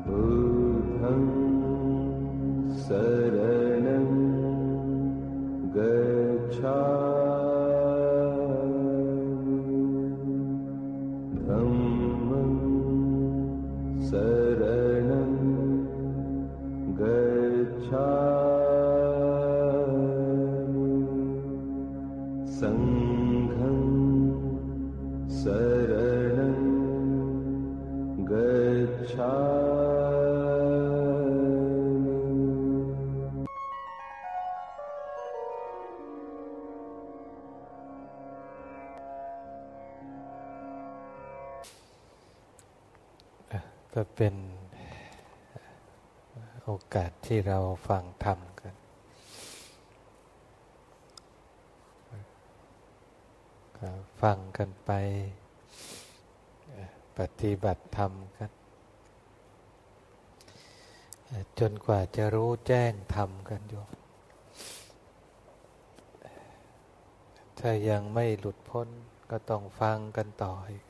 बुद्धं शरणं गच्छा ที่เราฟังธรรมกัน ฟังกันไป ปฏิบัติธรรมกัน จนกว่าจะรู้แจ้งธรรมกันอยู่ถ้ายังไม่หลุดพ้นก็ต้องฟังกันต่ออีก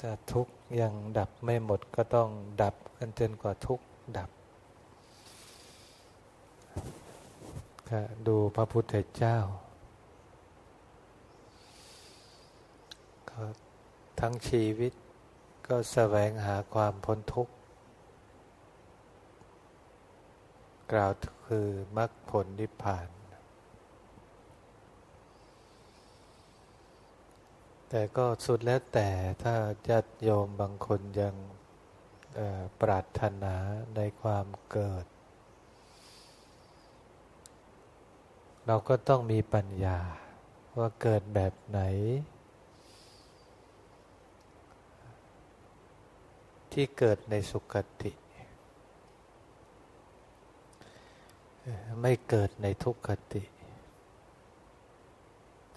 ถ้าทุกข์ยังดับไม่หมดก็ต้องดับกันจนกว่าทุกข์ดับดูพระพุทธเจ้าทั้งชีวิตก็แสวงหาความพ้นทุกข์ กล่าวคือมรรคผลนิพพาน แต่ก็สุดแล้วแต่ถ้าญาติโยมบางคนยังปรารถนาในความเกิด เราก็ต้องมีปัญญาว่าเกิดแบบไหน ที่เกิดในสุคติ ไม่เกิดในทุกขติ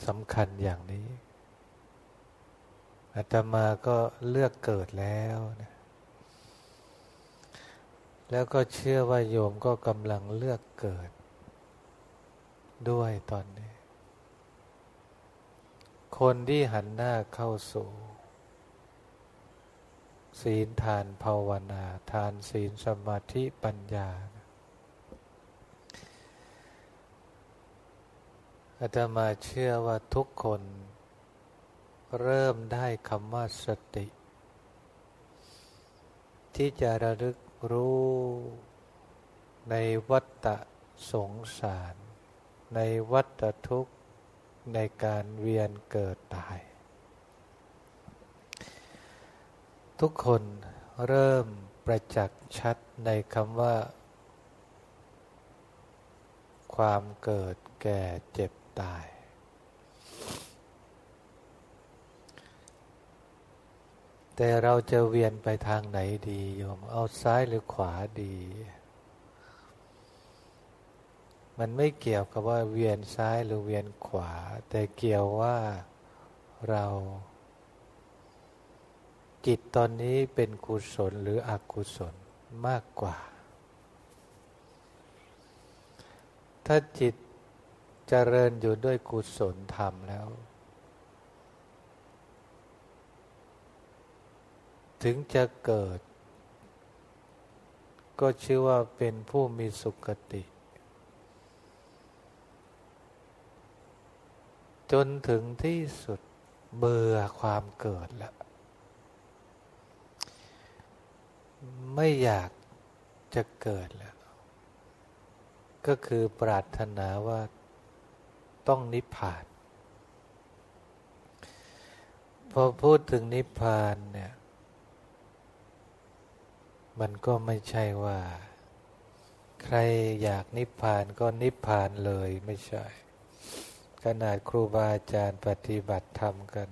สำคัญอย่างนี้ อาตมาก็เลือกเกิดแล้วนะแล้วก็เชื่อว่าโยมก็กำลังเลือกเกิด ด้วยตอนนี้ คนที่หันหน้าเข้าสู่ ศีลทานภาวนา ทานศีลสมาธิปัญญาอาตมาเชื่อว่าทุกคน เริ่มได้คำว่าสติ ที่จะระลึกรู้ในวัฏสงสาร ในวัฏทุกข์ในการเวียนเกิดตาย ทุกคนเริ่มประจักษ์ชัดในคำว่า ความเกิดแก่เจ็บตาย แต่เราจะเวียนไปทางไหนดีโยม เอาซ้ายหรือขวาดี มันไม่เกี่ยวกับว่าเวียนซ้ายหรือเวียนขวา แต่เกี่ยวว่าเรา จิตตอนนี้เป็นกุศลหรืออกุศลมากกว่า ถ้าจิตเจริญอยู่ด้วยกุศลธรรมแล้ว ถึงจะเกิด ก็ชื่อว่าเป็นผู้มีสุขติ จนถึงที่สุดเบื่อความเกิดแล้ว ไม่อยากจะเกิดแล้ว ก็คือปรารถนาว่าต้องนิพพาน พอพูดถึงนิพพานเนี่ย มันก็ไม่ใช่ว่า ใครอยากนิพพานก็นิพพานเลยไม่ใช่ ขนาดครูบาอาจารย์ปฏิบัติธรรมกัน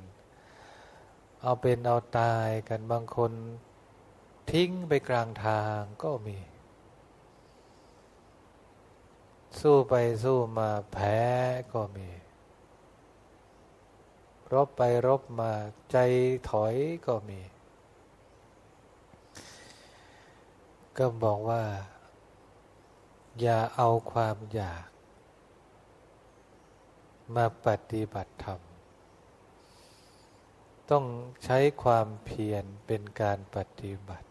เอาเป็นเอาตายกันบางคนทิ้งไปกลางทางก็มี สู้ไปสู้มาแพ้ก็มี รบไปรบมาใจถอยก็มี ก็บอกว่า อย่าเอาความอยาก มาปฏิบัติธรรม ต้องใช้ความเพียรเป็นการปฏิบัติ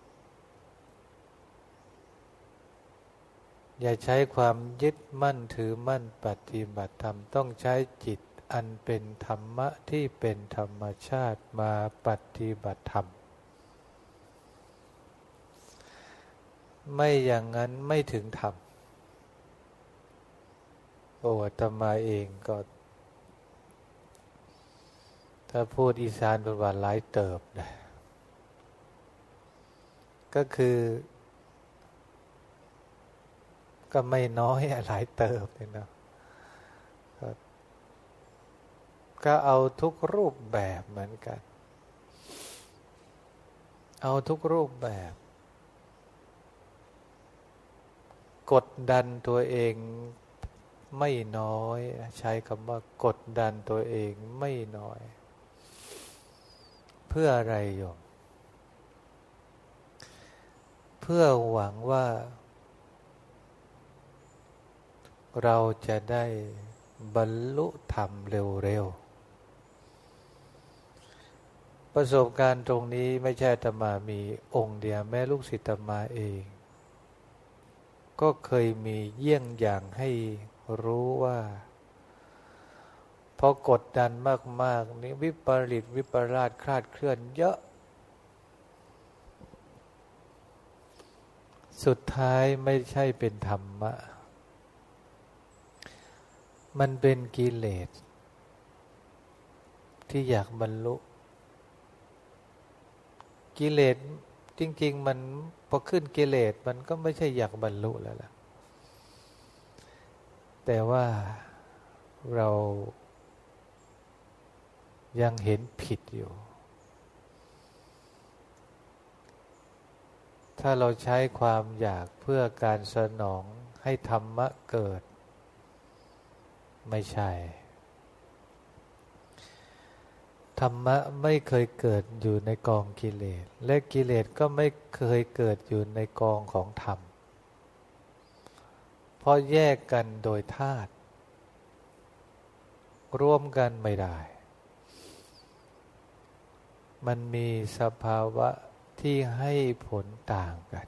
อย่าใช้ความยึดมั่นถือมั่นปฏิบัติธรรม ต้องใช้จิตอันเป็นธรรมะที่เป็นธรรมชาติมาปฏิบัติธรรม ไม่อย่างนั้นไม่ถึงธรรมโอ้ตมาเองก็ ถ้าพูดอีสานเป็นว่าหลายเติบนะก็คือ ก็ไม่น้อยหลายเติบเลยนะก็เอาทุกรูปแบบเหมือนกัน เอาทุกรูปแบบ กดดันตัวเองไม่น้อย ใช้คำว่ากดดันตัวเองไม่น้อย เพื่ออะไรโยม เพื่อหวังว่า เราจะได้บรรลุธรรมเร็วๆ ประสบการณ์ตรงนี้ไม่ใช่ธรรมามีองค์เดียวแม่ลูกศิษย์ธรรมาเอง ก็เคยมีเยี่ยงอย่างให้รู้ว่าพอกดดันมาก ๆ นี่วิปริตวิปราชคลาดเคลื่อนเยอะ สุดท้ายไม่ใช่เป็นธรรมะ มันเป็นกิเลส ที่อยากบรรลุ กิเลส จริง ๆ มันพอขึ้นกิเลสมันก็ไม่ใช่อยากบรรลุแล้วล่ะ แต่ว่าเรายังเห็นผิดอยู่ ถ้าเราใช้ความอยากเพื่อการสนองให้ธรรมะเกิด ไม่ใช่ ธรรมะไม่เคยเกิดอยู่ในกองกิเลส และกิเลสก็ไม่เคยเกิดอยู่ในกองของธรรม เพราะแยกกันโดยธาตุร่วมกันไม่ได้ มันมีสภาวะที่ให้ผลต่างกัน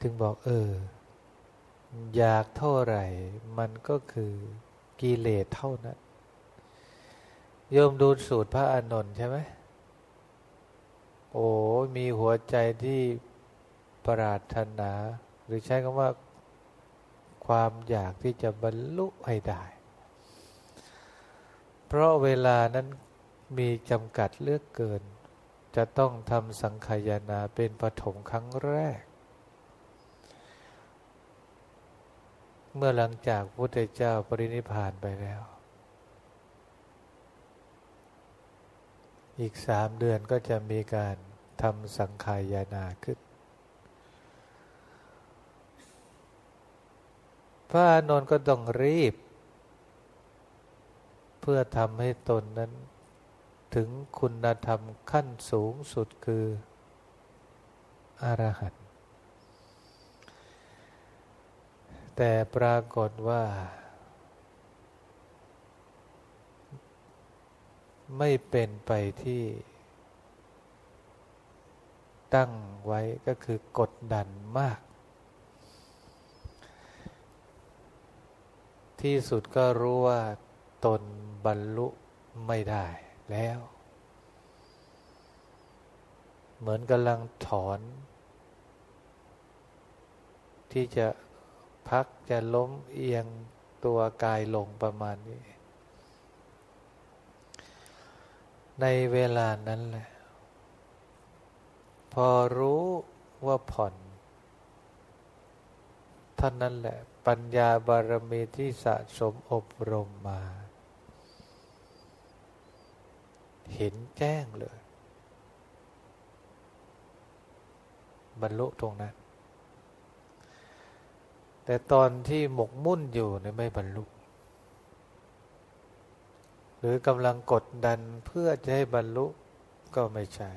ถึงบอกเออ อยากเท่าไหร่ มันก็คือกิเลสเท่านั้น โยมดูสูตรพระอานนท์ใช่ไหมโอ้มีหัวใจที่ประหลารถนา หรือใช้คำว่า ความอยากที่จะบรรลุให้ได้ เพราะเวลานั้นมีจำกัดเลือกเกิน จะต้องทำสังขยานาเป็นปฐมครั้งแรก เมื่อหลังจากพระพุทธเจ้าปรินิพานไปแล้ว อีกสามเดือนก็จะมีการทำสังขายานาขึ้น พระอานนท์ก็ต้องรีบ เพื่อทำให้ตนนั้น ถึงคุณธรรมขั้นสูงสุดคืออรหันต์แต่ปรากฏว่า ไม่เป็นไปที่ ตั้งไว้ก็คือกดดันมาก ที่สุดก็รู้ว่าตนบรรลุไม่ได้แล้ว เหมือนกำลังถอน ที่จะพักจะล้มเอียงตัวกายลงประมาณนี้ ในเวลานั้นแหละ พอรู้ว่าผ่อนท่านนั้นแหละ ปัญญาบารมีที่สะสมอบรมมา เห็นแจ้งเลย บรรลุตรงนั้น แต่ตอนที่หมกมุ่นอยู่เนี่ยไม่บรรลุ หรือกำลังกดดันเพื่อจะให้บรรลุก็ไม่ใช่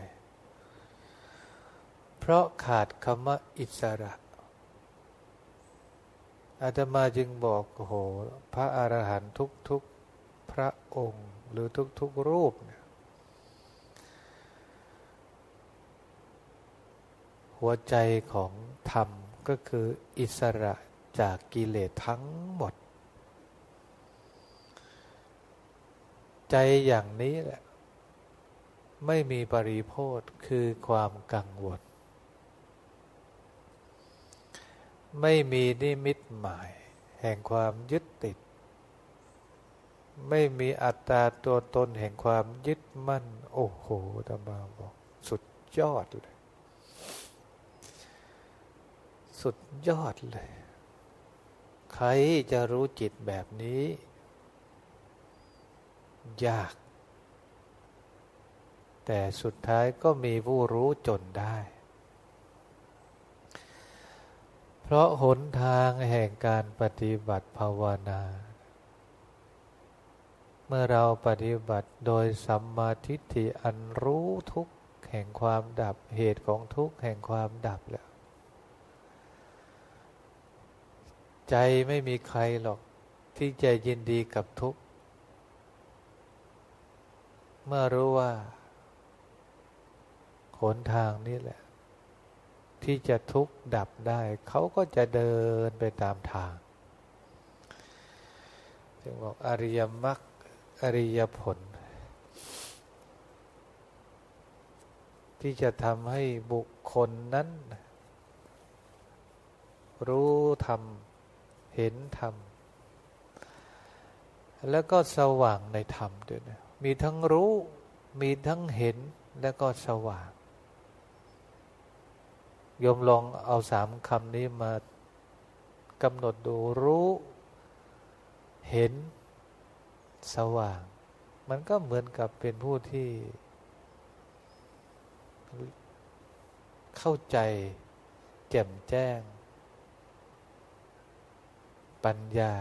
เพราะขาดคำว่าอิสระอาตมาจึงบอกโห พระอรหันตุกทุกพระองค์ หรือทุกๆรูปเนี่ยหัวใจของธรรมก็คืออิสระจากกิเลสทั้งหมด ใจอย่างนี้แหละ ไม่มีปริโภทคือความกังวล ไม่มีนิมิตหมาย แห่งความยึดติด ไม่มีอัตตาตัวตนแห่งความยึดมั่น โอ้โหตมาบอกสุดยอดเลย สุดยอดเลย ใครจะรู้จิตแบบนี้ ยาก แต่สุดท้ายก็มีผู้รู้จนได้ เพราะหนทางแห่งการปฏิบัติภาวนา เมื่อเราปฏิบัติโดยสัมมาทิฏฐิอันรู้ทุกแห่งความดับเหตุของทุกแห่งความดับแล้ว ใจไม่มีใครหรอกที่จะยินดีกับทุกข์ เมื่อรู้ว่าหนทางนี้แหละ ที่จะทุกข์ดับได้ เขาก็จะเดินไปตามทางจึงบอกอริยมรรคอริยผล ที่จะทำให้บุคคลนั้น รู้ธรรม เห็นธรรม แล้วก็สว่างในธรรมด้วยนะ มีทั้งรู้ มีทั้งเห็นแล้วก็สว่างยมลองเอาสามคำนี้มากำหนดดูรู้ เห็น สว่าง มันก็เหมือนกับเป็นผู้ที่ เข้าใจ แจ่มแจ้ง ปัญญา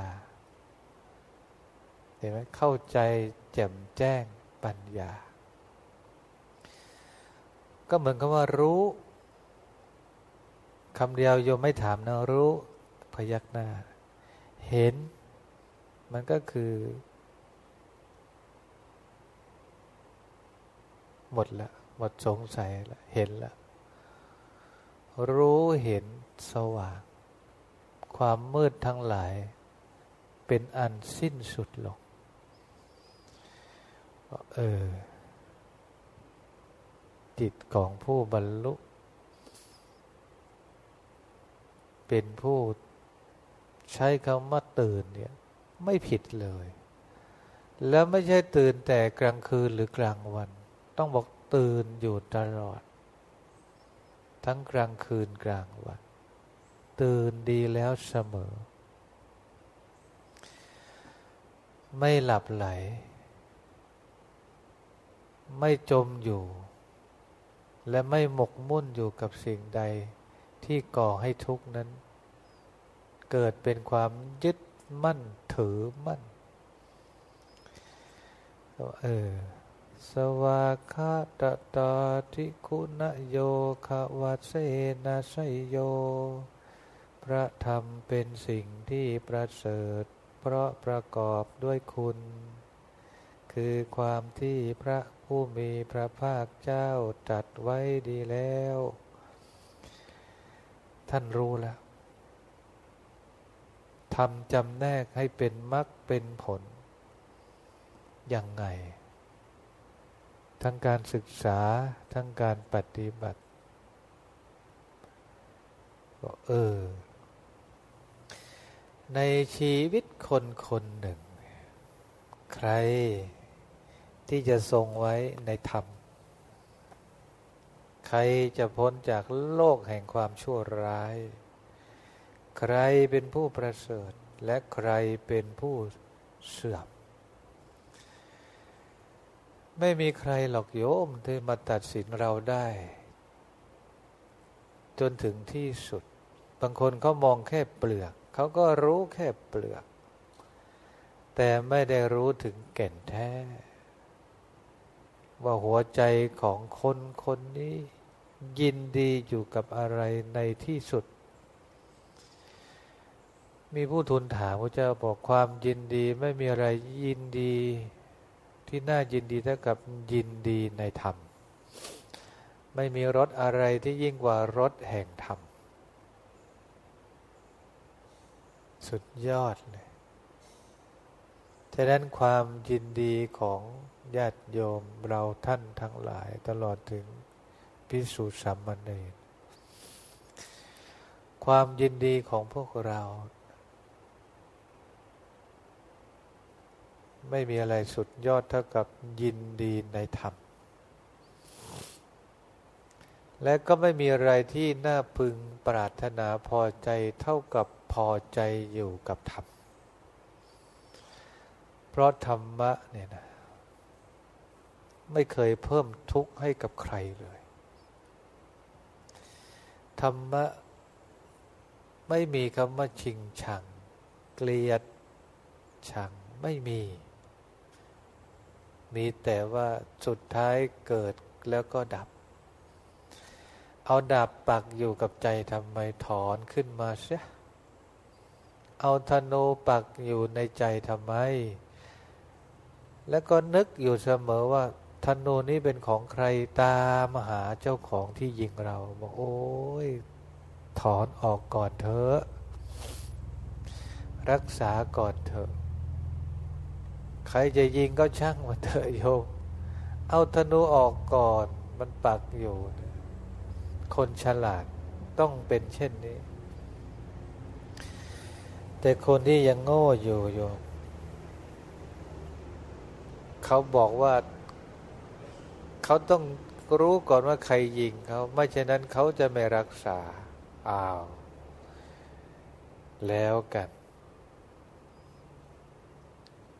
เห็นไหมเข้าใจ แจ่มแจ้งปัญญา ก็เหมือนกับว่ารู้คำเดียวโยมไม่ถามนะรู้พยักหน้า เห็น มันก็คือ หมดละ หมดสงสัยละ เห็นละ รู้เห็นสว่าง ความมืดทั้งหลาย เป็นอันสิ้นสุดลง เออ จิตของผู้บรรลุ เป็นผู้ใช้คำว่าตื่นเนี่ย ไม่ผิดเลย แล้วไม่ใช่ตื่นแต่กลางคืนหรือกลางวัน ต้องบอกตื่นอยู่ตลอด ทั้งกลางคืนกลางวัน ตื่นดีแล้วเสมอ ไม่หลับไหล ไม่จมอยู่ และไม่หมกมุ่นอยู่กับสิ่งใดที่ก่อให้ทุกนั้น เกิดเป็นความยึดมั่นถือมั่นเออสวาคาตตาทิคุณโยควัเสนาสยโย พระธรรมเป็นสิ่งที่ประเสริฐ เพราะประกอบด้วยคุณ คือความที่พระ ผู้มีพระภาคเจ้าจัดไว้ดีแล้ว ท่านรู้แล้วทำจำแนกให้เป็นมรรคเป็นผล ยังไง ทั้งการศึกษาทั้งการปฏิบัติก็เออ ในชีวิตคนคนหนึ่ง ใคร ที่จะทรงไว้ในธรรม ใครจะพ้นจากโลกแห่งความชั่วร้าย ใครเป็นผู้ประเสริฐ และใครเป็นผู้เสื่อม ไม่มีใครหลอกโยมที่มาตัดสินเราได้ จนถึงที่สุด บางคนเขามองแค่เปลือก เขาก็รู้แค่เปลือก แต่ไม่ได้รู้ถึงแก่นแท้ ว่าหัวใจของคนคนนี้ ยินดีอยู่กับอะไรในที่สุด มีผู้ทูลถามพระเจ้าบอกความยินดีไม่มีอะไรยินดี ที่น่ายินดีเท่ากับยินดีในธรรม ไม่มีรถอะไรที่ยิ่งกว่ารถแห่งธรรม สุดยอดเลยฉะนั้นความยินดีของ ญาติโยมเราท่านทั้งหลายตลอดถึงพิสุสัมมเนรความยินดีของพวกเรา ไม่มีอะไรสุดยอดเท่ากับยินดีในธรรม และก็ไม่มีอะไรที่น่าพึงปรารถนาพอใจเท่ากับพอใจอยู่กับธรรม เพราะธรรมะเนี่ยนะ ไม่เคยเพิ่มทุกข์ให้กับใครเลย ธรรมะ ไม่มีคำว่าชิงชัง เกลียดชังไม่มี มีแต่ว่าสุดท้ายเกิดแล้วก็ดับ เอาดาบปักอยู่กับใจทำไมถอนขึ้นมาเสียเอาธนูปักอยู่ในใจทำไม แล้วก็นึกอยู่เสมอว่า ธนูนี้เป็นของใครตามหาเจ้าของที่ยิงเราบอกโอ้ยถอนออกก่อนเถอะรักษาก่อนเถอะ ใครจะยิงก็ช่างมาเถอะโยมเอาธนูออกก่อนมันปักอยู่ คนฉลาดต้องเป็นเช่นนี้ แต่คนที่ยังโง่อยู่โยมเขาบอกว่า เขาต้องรู้ก่อนว่าใครยิงเขาไม่เช่นนั้นเขาจะไม่รักษาอ้าวแล้วกัน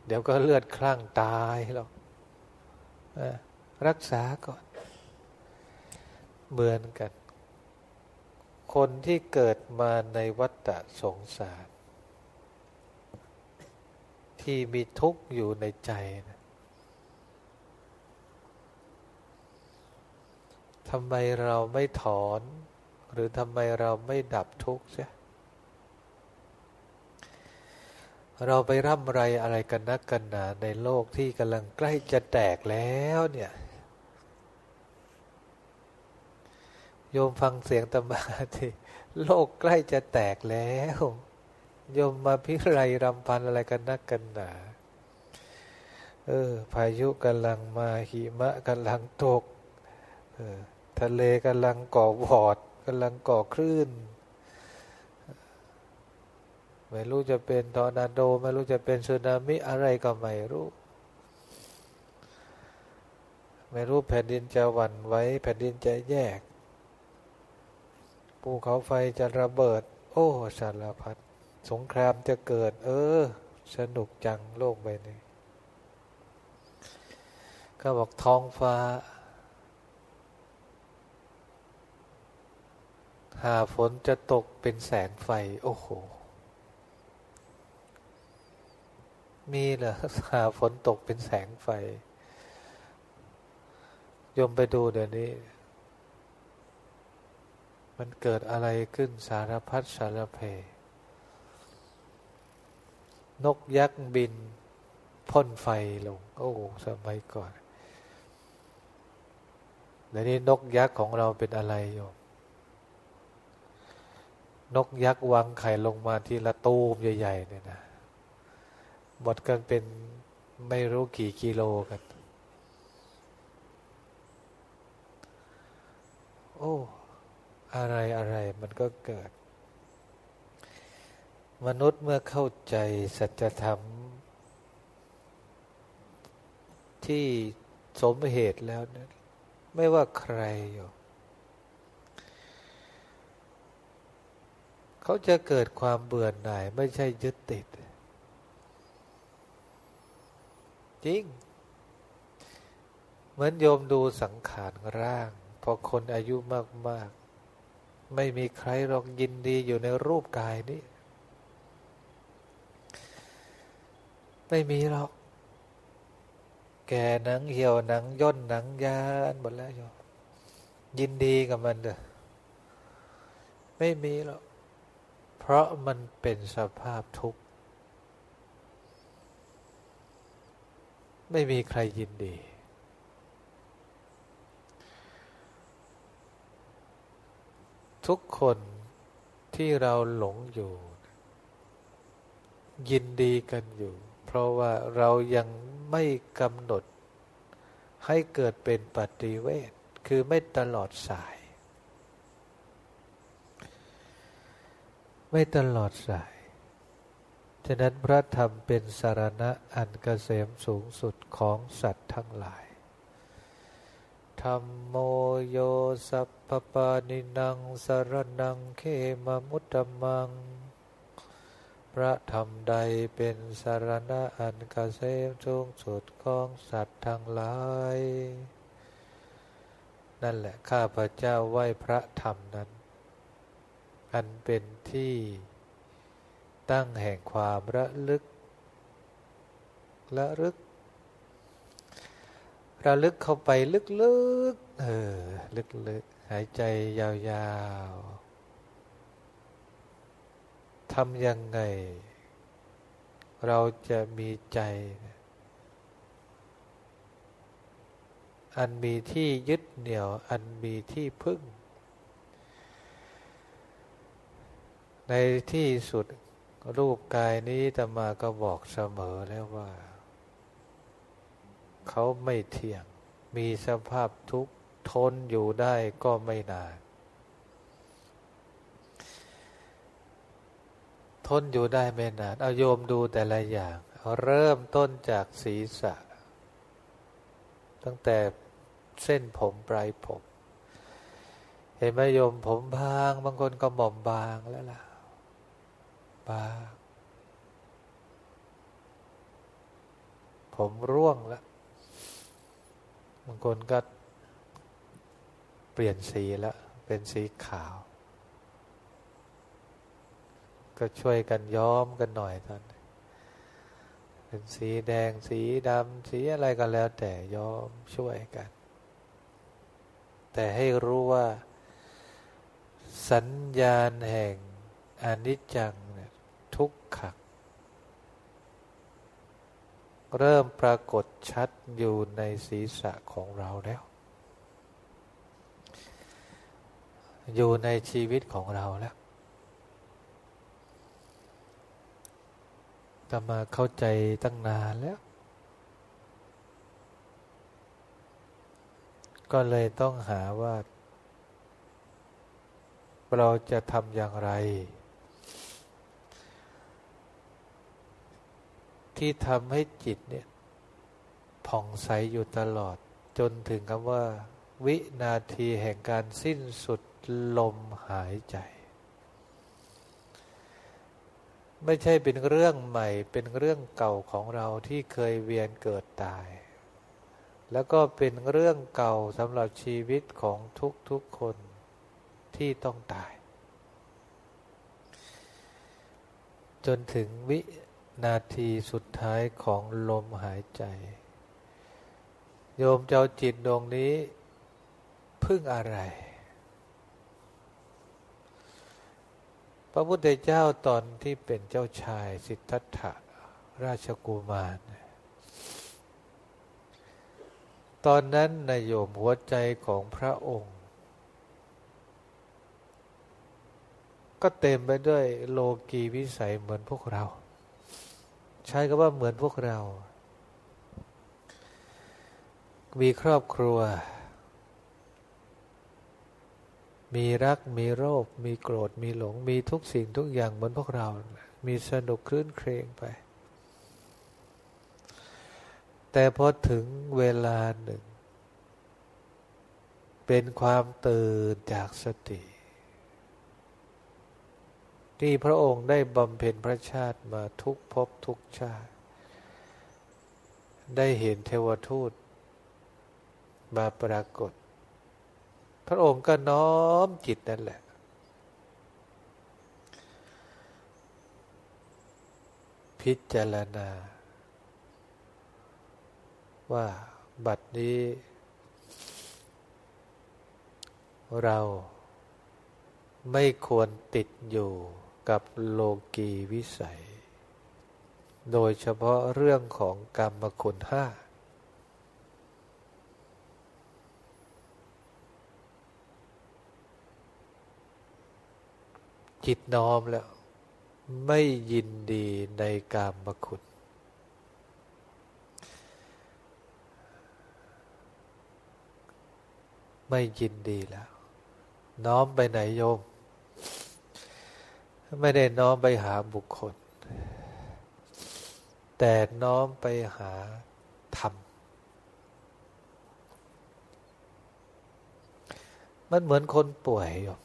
เดี๋ยวก็เลือดคลั่งตายหรอกรักษาก่อน เหมือนกัน คนที่เกิดมาในวัฏสงสาร ที่มีทุกข์อยู่ในใจนะ ทำไมเราไม่ถอน หรือทำไมเราไม่ดับทุกข์เสียเราไปร่ำไรอะไรกันนักกันหนาในโลกที่กำลังใกล้จะแตกแล้วเนี่ย โยมฟังเสียงตมาที่โลกใกล้จะแตกแล้ว โยมมาพิไรรำพันอะไรกันนักกันหนา เออ พายุกำลังมาหิมะกำลังตก เออ ทะเลกำลังก่อวอดกำลังก่อคลื่น ไม่รู้จะเป็นทอร์นาโด ไม่รู้จะเป็นสึนามิอะไรก็ไม่รู้ ไม่รู้แผ่นดินจะหวั่นไหวแผ่นดินจะแยกภูเขาไฟจะระเบิด โอ้สารพัดสงครามจะเกิด เออ สนุกจังโลกใบนี้ ก็บอกท้องฟ้าาฝนจะตกเป็นแสงไฟ โอ้โห มีเหรอหาฝนตกเป็นแสงไฟยมไปดูเดี๋ยวนี้ มันเกิดอะไรขึ้นสารพัดสารเพ นกยักษ์บินพ่นไฟลง โอ้สมัยก่อนเดี๋ยวนี้นกยักษ์ของเราเป็นอะไรโยม นกยักษ์วางไข่ลงมาทีละตูมใหญ่ๆเนี่ยนะหมดกันเป็นไม่รู้กี่กิโลกัน โอ้ อะไรอะไรมันก็เกิด มนุษย์เมื่อเข้าใจสัจธรรม ที่สมเหตุแล้วนะไม่ว่าใครอยู่ เขาจะเกิดความเบื่อหน่ายไม่ใช่ยึดติด จริง เหมือนโยมดูสังขารร่าง พอคนอายุมาก ๆ ไม่มีใครหรอกยินดีอยู่ในรูปกายนี้ ไม่มีหรอก แก่หนังเหี่ยวหนังย่นหนังยานหมดแล้วโยมยินดีกับมันเด้อไม่มีหรอก ราะมันเป็นสภาพทุกข์ ไม่มีใครยินดี ทุกคนที่เราหลงอยู่ ยินดีกันอยู่ เพราะว่าเรายังไม่กำหนดให้เกิดเป็นปฏิเวทคือไม่ตลอดสาย ไม่ตลอดสาย ฉะนั้นพระธรรมเป็นสารณะอันกเกษมสูงสุดของสัตว์ทั้งหลาย ธรรมโมโยสัพพปานินังสารนังเขมมุตตมัง พระธรรมใดเป็นสารณะอันกเกษมสูงสุดของสัตว์ทั้งหลาย นั่นแหละข้าพระเจ้าไหว้พระธรรมนั้น อันเป็นที่ตั้งแห่งความระลึก ระลึก ระลึกเข้าไปลึกๆ เออ ลึกๆ หายใจยาวๆ ทำยังไง เราจะมีใจ อันมีที่ยึดเหนี่ยว อันมีที่พึ่ง ในที่สุดรูปกายนี้ตมาก็บอกเสมอแล้วว่า เขาไม่เที่ยง มีสภาพทุกข์ทนอยู่ได้ก็ไม่นาน ทนอยู่ได้ไม่นาน เอาโยมดูแต่ละอย่าง เริ่มต้นจากศีรษะ ตั้งแต่เส้นผมปลายผม เห็นไหมโยมผมบาง บางคนก็หม่อมบางแล้วล่ะ บาง ผมร่วงแล้วบางคนก็เปลี่ยนสีแล้ว เป็นสีขาว ก็ช่วยกันย้อมกันหน่อยตอนเป็นสีแดงสีดำสีอะไรก็แล้ว แต่ย้อมช่วยกัน แต่ให้รู้ว่า สัญญาณแห่งอนิจจัง ทุกขักเริ่มปรากฏชัดอยู่ในศีรษะของเราแล้ว อยู่ในชีวิตของเราแล้วแต่มาเข้าใจตั้งนานแล้ว ก็เลยต้องหาว่า เราจะทำอย่างไร ที่ทำให้จิตเนี่ยผ่องใสอยู่ตลอด จนถึงคำว่า วินาทีแห่งการสิ้นสุดลมหายใจ ไม่ใช่เป็นเรื่องใหม่ เป็นเรื่องเก่าของเราที่เคยเวียนเกิดตาย แล้วก็เป็นเรื่องเก่าสำหรับชีวิตของทุกๆคนที่ต้องตาย จนถึงวิ นาทีสุดท้ายของลมหายใจ โยมเจ้าจิตดวงนี้ พึ่งอะไร พระพุทธเจ้าตอนที่เป็นเจ้าชายสิทธัตถะราชกุมาร ตอนนั้นนายโยมหัวใจของพระองค์ ก็เต็มไปด้วยโลกีวิสัยเหมือนพวกเรา ใช้ก็ว่าเหมือนพวกเรา มีครอบครัว มีรัก มีโรค มีโกรธ มีหลง มีทุกสิ่งทุกอย่างเหมือนพวกเรา มีสนุกคลื่นเครงไป แต่พอถึงเวลาหนึ่ง เป็นความตื่นจากสติ ที่พระองค์ได้บำเพ็ญพระชาติมาทุกภพทุกชาติ ได้เห็นเทวทูตมาปรากฏ พระองค์ก็น้อมจิตนั่นแหละ พิจารณา ว่าบัดนี้ เราไม่ควรติดอยู่ กับโลกีวิสัย โดยเฉพาะเรื่องของกรรมคุณห้า จิตน้อมแล้ว ไม่ยินดีในกรรมคุณไม่ยินดีแล้ว น้อมไปไหนโยม ไม่ได้น้อมไปหาบุคคล แต่น้อมไปหาธรรม มันเหมือนคนป่วยอยู่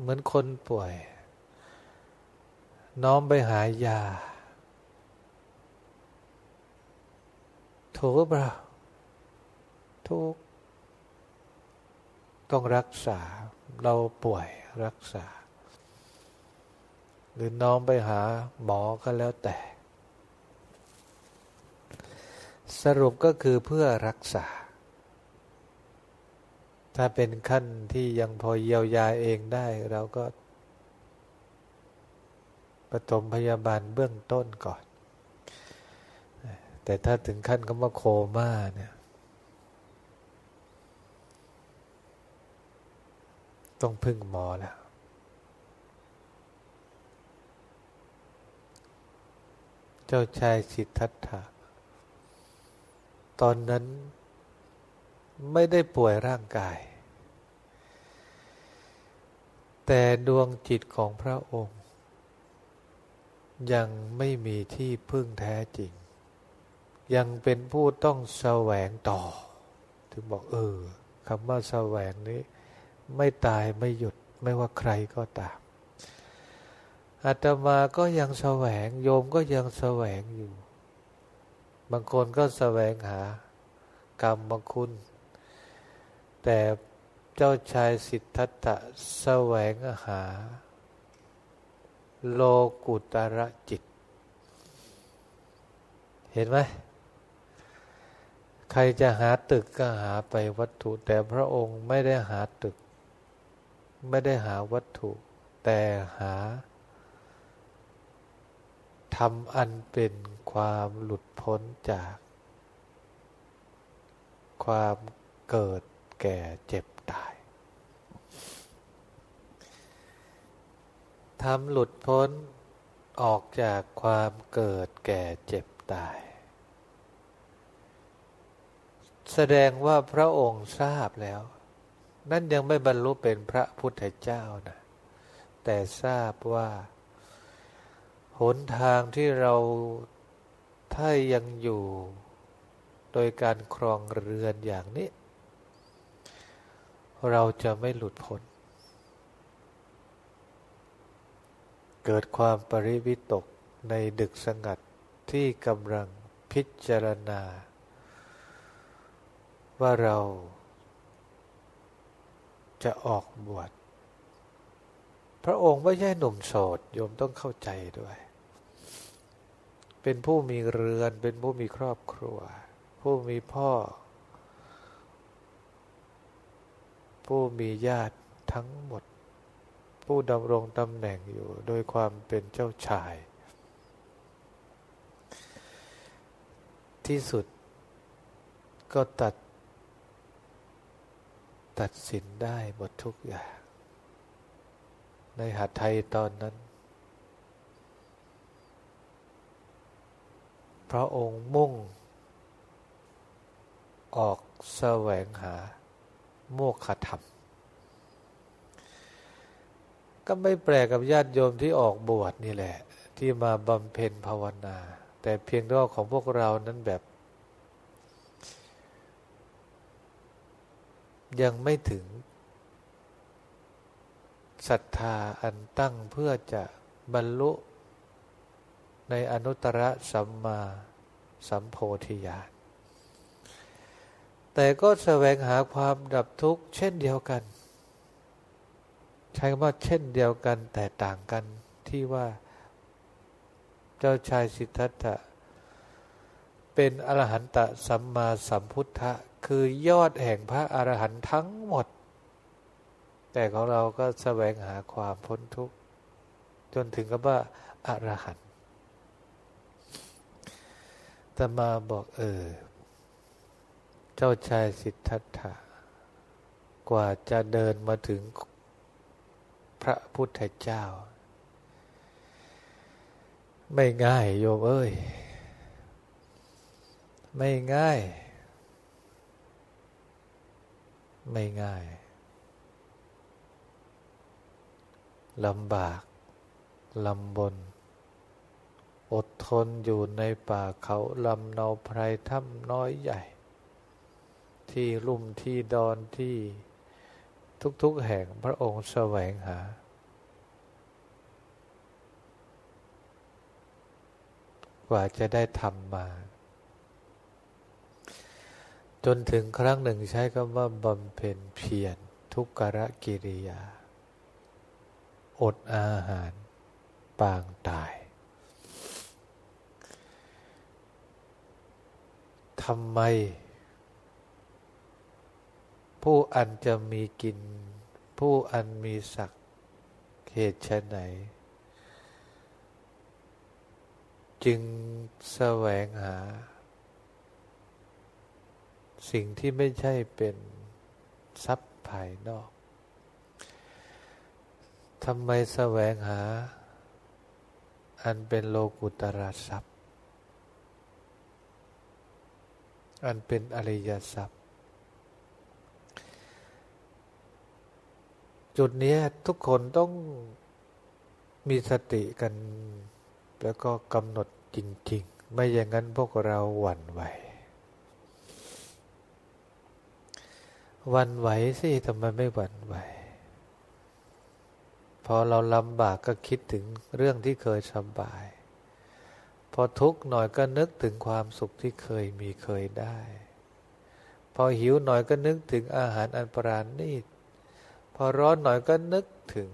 เหมือนคนป่วย น้อมไปหายาถูกเปล่าถูก ต้องรักษา เราป่วยรักษา หรือน้อมไปหาหมอก็แล้วแต่ สรุปก็คือเพื่อรักษา ถ้าเป็นขั้นที่ยังพอเยียวยาเองได้ เราก็ปฐมพยาบาลเบื้องต้นก่อน แต่ถ้าถึงขั้นก็มาโคม่าเนี่ย ต้องพึ่งหมอแล้ว เจ้าชายสิทธัตถะ ตอนนั้นไม่ได้ป่วยร่างกาย แต่ดวงจิตของพระองค์ ยังไม่มีที่พึ่งแท้จริง ยังเป็นผู้ต้องแสวงต่อ ถึงบอกเออคำว่าแสวงนี้ ไม่ตายไม่หยุดไม่ว่าใครก็ตามอาตมาก็ยังแสวง โยมก็ยังแสวงอยู่ บางคนก็แสวงหา กรรมบางคุณ แต่เจ้าชายสิทธัตถะแสวงหา โลกุตระจิต เห็นไหมใครจะหาตึกก็หาไปวัตถุ แต่พระองค์ไม่ได้หาตึก ไม่ได้หาวัตถุ แต่หาทำอันเป็นความหลุดพ้นจาก ความเกิดแก่เจ็บตายทำหลุดพ้นออกจากความเกิดแก่เจ็บตาย แสดงว่าพระองค์ทราบแล้ว นั่นยังไม่บรรลุเป็นพระพุทธเจ้านะแต่ทราบว่าหนทางที่เราถ้ายังอยู่โดยการครองเรือนอย่างนี้ เราจะไม่หลุดพ้น เกิดความปริวิตกในดึกสงัดที่กำลังพิจารณา ว่าเรา จะออกบวช พระองค์ไม่ใช่หนุ่มโสดโยมต้องเข้าใจด้วย เป็นผู้มีเรือน เป็นผู้มีครอบครัว ผู้มีพ่อ ผู้มีญาติทั้งหมด ผู้ดำรงตำแหน่งอยู่โดยความเป็นเจ้าชาย ที่สุดก็ตัด ตัดสินได้หมดทุกอย่าง ในหาไทยตอนนั้น พระองค์มุ่ง ออกแสวงหา โมกขธรรม ก็ไม่แปลกกับญาติโยมที่ออกบวชนี่แหละ ที่มาบำเพ็ญภาวนา แต่เพียงแต่ว่าของพวกเรานั้นแบบ ยังไม่ถึงศรัทธาอันตั้งเพื่อจะบรรลุในอนุตตรสัมมาสัมโพธิญาณแต่ก็แสวงหาความดับทุกข์เช่นเดียวกัน ใช้คำว่าเช่นเดียวกันแต่ต่างกันที่ว่าเจ้าชายสิทธัตถะเป็นอรหันตสัมมาสัมพุทธะ คือยอดแห่งพระอรหันต์ทั้งหมด แต่ของเราก็แสวงหาความพ้นทุกข์ จนถึงกับว่าอรหันต์แต่มาบอกเออ เจ้าชายสิทธัตถะ กว่าจะเดินมาถึงพระพุทธเจ้า ไม่ง่ายโยมเอ้ย ไม่ง่าย ไม่ง่ายลำบากลำบน อดทนอยู่ในป่าเขาลำเนาไพรถ้ำน้อยใหญ่ ที่ลุ่มที่ดอนที่ทุกๆแห่งพระองค์แสวงหา กว่าจะได้ทำมา จนถึงครั้งหนึ่งใช้คำว่าบำเพ็ญเพียรทุกขะกิริยา อดอาหาร ปางตายทำไม ผู้อันจะมีกิน ผู้อันมีศักดิ์เหตุชไหน จึงแสวงหา สิ่งที่ไม่ใช่เป็นทรัพย์ภายนอกทำไมแสวงหา อันเป็นโลกุตระทรัพย์ อันเป็นอริยทรัพย์ จุดนี้ทุกคนต้องมีสติกัน แล้วก็กำหนดจริง ๆ ไม่อย่างนั้นพวกเราหวั่นไหว วันไหวสิทำไมไม่หวั่นไหว พอเราลำบากก็คิดถึงเรื่องที่เคยสบาย พอทุกข์หน่อยก็นึกถึงความสุขที่เคยมีเคยได้ พอหิวหน่อยก็นึกถึงอาหารอันปราณีตพอร้อนหน่อยก็นึกถึง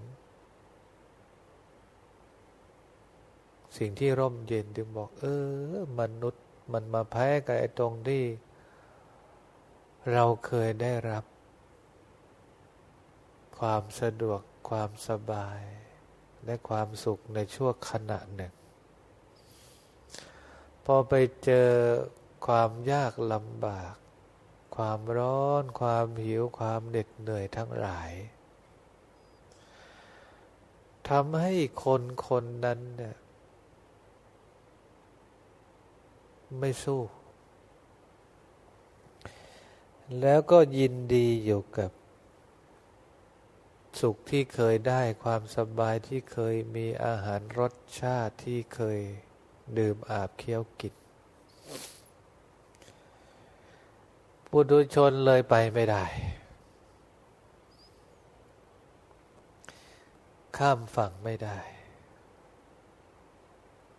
สิ่งที่ร่มเย็นจึงบอก เออ มนุษย์มันมาแพ้กับไอ้ตรงที่ เราเคยได้รับ ความสะดวกความสบาย และความสุขในช่วงขณะหนึ่ง พอไปเจอความยากลำบาก ความร้อน ความหิว ความเหน็ดเหนื่อยทั้งหลายทำให้คนคนนั้นเนี่ยไม่สู้ แล้วก็ยินดีอยู่กับ สุขที่เคยได้ความสบายที่เคยมีอาหารรสชาติที่เคยดื่มอาบเคี้ยวกินปุถุชนเลยไปไม่ได้ ข้ามฝั่งไม่ได้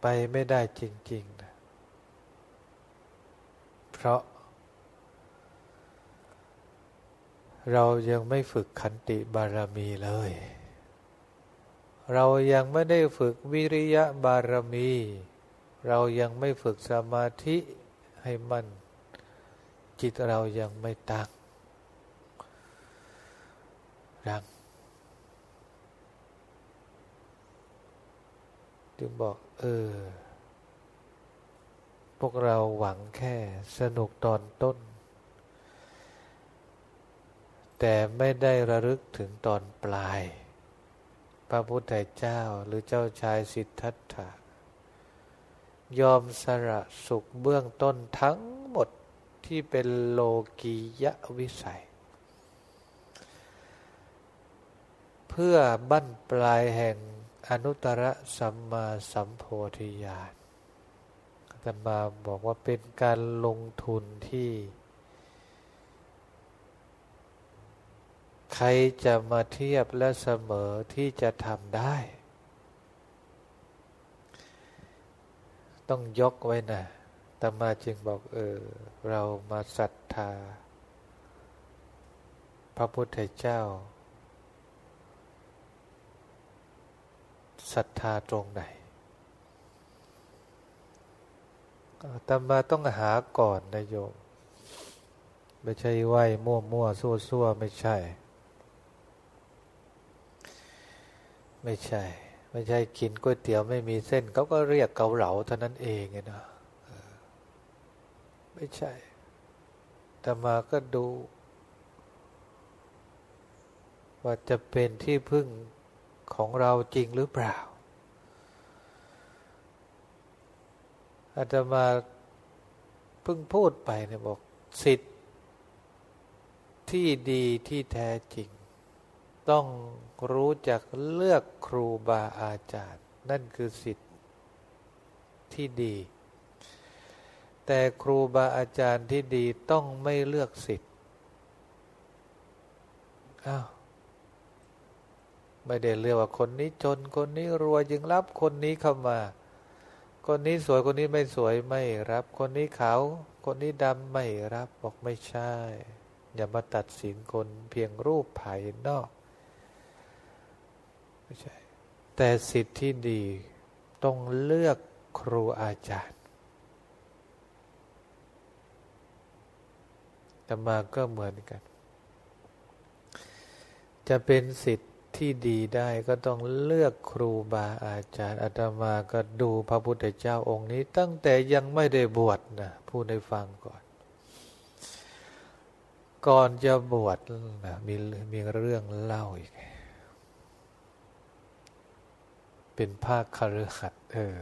ไปไม่ได้จริง ๆ นะ เพราะ เรายังไม่ฝึกขันติบารมีเลย เรายังไม่ได้ฝึกวิริยะบารมี เรายังไม่ฝึกสมาธิให้มัน จิตเรายังไม่ตั้งรังจึงบอก เออ พวกเราหวังแค่สนุกตอนต้น แต่ไม่ได้ระลึกถึงตอนปลาย พระพุทธเจ้าหรือเจ้าชายสิทธัตถะ ยอมสละสุขเบื้องต้นทั้งหมดที่เป็นโลกียะวิสัย เพื่อบั้นปลายแห่งอนุตตรสัมมาสัมโพธิญาณธรรมาบอกว่าเป็นการลงทุนที่ ใครจะมาเทียบและเสมอที่จะทำได้ ต้องยกไว้นะธรรมาจึงบอกเออ เรามาศรัทธา พระพุทธเจ้าศรัทธาตรงไหนตมาต้องหาก่อนนะโยม ไม่ใช่ไหวมั่วมั่วซั่วซั่วไม่ใช่ ไม่ใช่ ไม่ใช่กินก๋วยเตี๋ยวไม่มีเส้นเขาก็เรียกเกาเหลาเท่านั้นเองไงนะไม่ใช่แต่มาก็ดู ว่าจะเป็นที่พึ่งของเราจริงหรือเปล่าอาตมาเพิ่งพูดไปเนี่ยบอกสิทธิ์ที่ดีที่แท้จริง ต้องรู้จักเลือกครูบาอาจารย์ นั่นคือสิทธิ์ที่ดี แต่ครูบาอาจารย์ที่ดีต้องไม่เลือกสิทธิ์อ้าวไม่ได้เลือกว่าคนนี้จนคนนี้รวยจึงรับคนนี้เข้ามา คนนี้สวยคนนี้ไม่สวยไม่รับ คนนี้ขาวคนนี้ดำไม่รับบอกไม่ใช่ อย่ามาตัดสินคนเพียงรูปภายนอก ไม่ใช่ แต่สิทธิ์ที่ดีต้องเลือกครูอาจารย์แต่มาก็เหมือนกัน จะเป็นสิทธิ์ที่ดีได้ก็ต้องเลือกครูบาอาจารย์อาตมาก็ดูพระพุทธเจ้าองค์นี้ ตั้งแต่ยังไม่ได้บวชนะพูดให้ฟังก่อน ก่อนจะบวชนะมีมีเรื่องเล่าอีก เป็นภาคคารขัดเออ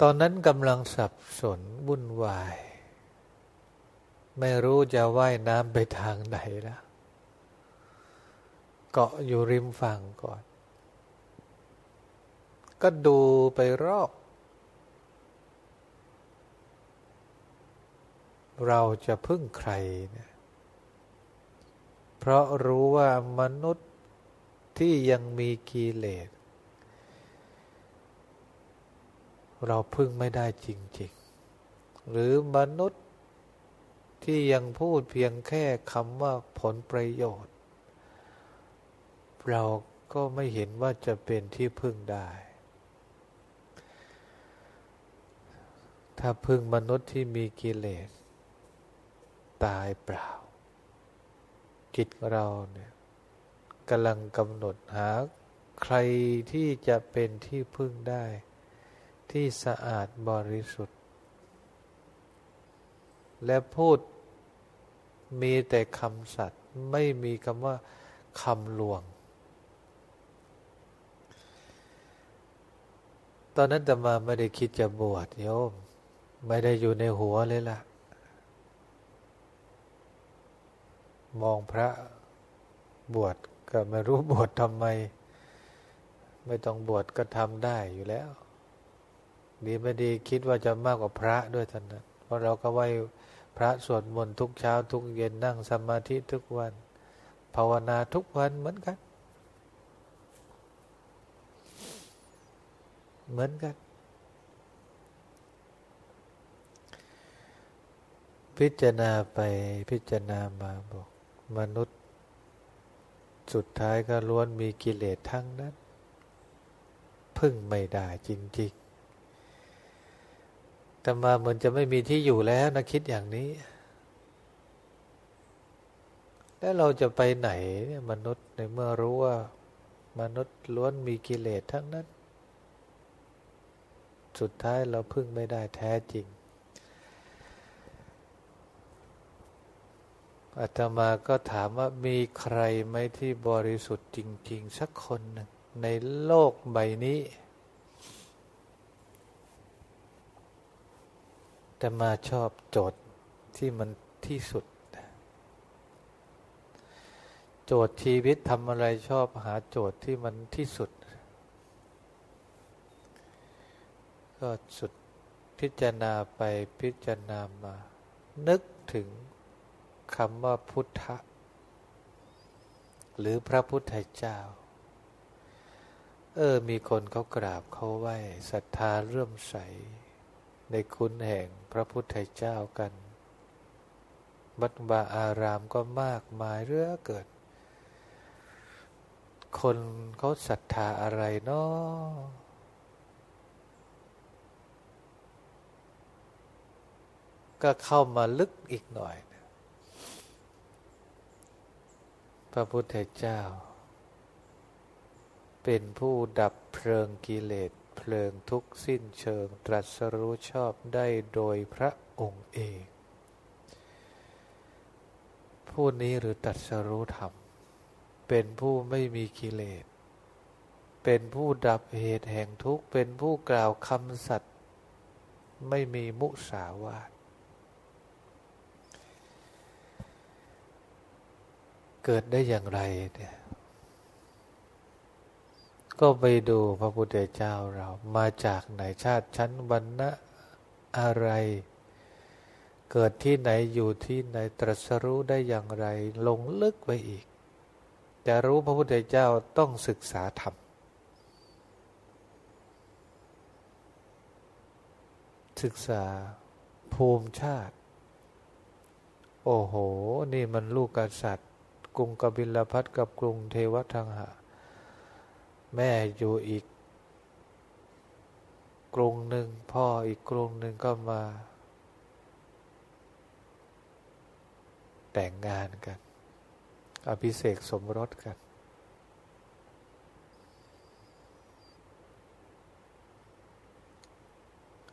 ตอนนั้นกำลังสับสนวุ่นวาย ไม่รู้จะว่ายน้ำไปทางไหนแล้วเกาะอยู่ริมฝั่งก่อน ก็ดูไปรอบ เราจะพึ่งใครเนี่ยเพราะรู้ว่ามนุษย์ ที่ยังมีกิเลส เราพึ่งไม่ได้จริง ๆ หรือมนุษย์ที่ยังพูดเพียงแค่คำว่าผลประโยชน์ เราก็ไม่เห็นว่าจะเป็นที่พึ่งได้ ถ้าพึ่งมนุษย์ที่มีกิเลส ตายเปล่า จิตเราเนี่ย กำลังกำหนดหาใครที่จะเป็นที่พึ่งได้ ที่สะอาดบริสุทธิ์ และพูดมีแต่คำสัตย์ไม่มีคำว่าคำลวง ตอนนั้นแต่มาไม่ได้คิดจะบวชโยม ไม่ได้อยู่ในหัวเลยล่ะ มองพระบวช ก็ไม่รู้บวชทำไม ไม่ต้องบวชก็ทำได้อยู่แล้ว ดีไม่ดีคิดว่าจะมากกว่าพระด้วยท่านนั้นเพราะเราก็ไหวพระสวดมนต์ทุกเช้า ทุกเย็นนั่งสมาธิทุกวัน ภาวนาทุกวันเหมือนกัน เหมือนกัน พิจารณาไปพิจารณามาบอก มนุษย์ สุดท้ายก็ล้วนมีกิเลสทั้งนั้น พึ่งไม่ได้จริงๆแต่มาเหมือนจะไม่มีที่อยู่แล้วนะคิดอย่างนี้ แล้วเราจะไปไหนเนี่ยมนุษย์ในเมื่อรู้ว่า มนุษย์ล้วนมีกิเลสทั้งนั้น สุดท้ายเราพึ่งไม่ได้แท้จริง อาตมาก็ถามว่ามีใครไหมที่บริสุทธิ์จริง ๆ สักคนหนึ่งในโลกใบนี้แต่มาชอบโจทย์ที่มันที่สุด โจทย์ชีวิตทำอะไรชอบหาโจทย์ที่มันที่สุด ก็สุดพิจารณาไปพิจารณามา นึกถึง คำว่าพุทธะ หรือพระพุทธเจ้า เออ มีคนเขากราบเขาไหว้ศรัทธาเรื่มใส ในคุณแห่งพระพุทธเจ้ากันบัดบาอารามก็มากมายเรื่อเกิด คนเขาศรัทธาอะไรเนาะก็เข้ามาลึกอีกหน่อย พระพุทธเจ้า เป็นผู้ดับเพลิงกิเลสเพลิงทุกสิ้นเชิงตรัสรู้ชอบได้โดยพระองค์เอง ผู้นี้หรือตรัสรู้ธรรม เป็นผู้ไม่มีกิเลส เป็นผู้ดับเหตุแห่งทุกข์ เป็นผู้กล่าวคำสัตย์ไม่มีมุสาวาท เกิดได้อย่างไรเนี่ยก็ไปดูพระพุทธเจ้าเรามาจากไหนชาติชั้นวรรณะอะไร เกิดที่ไหนอยู่ที่ไหนตรัสรู้ได้อย่างไร ลงลึกไปอีก จะรู้พระพุทธเจ้าต้องศึกษาธรรม ศึกษาภูมิชาติ โอ้โห นี่มันลูกกษัตริย์ กรุงกบิลพัทกับกรุงเทวทังหาแม่อยู่อีก กรุงหนึ่งพ่ออีกกรุงหนึ่งก็มา แต่งงานกัน อภิเษกสมรสกัน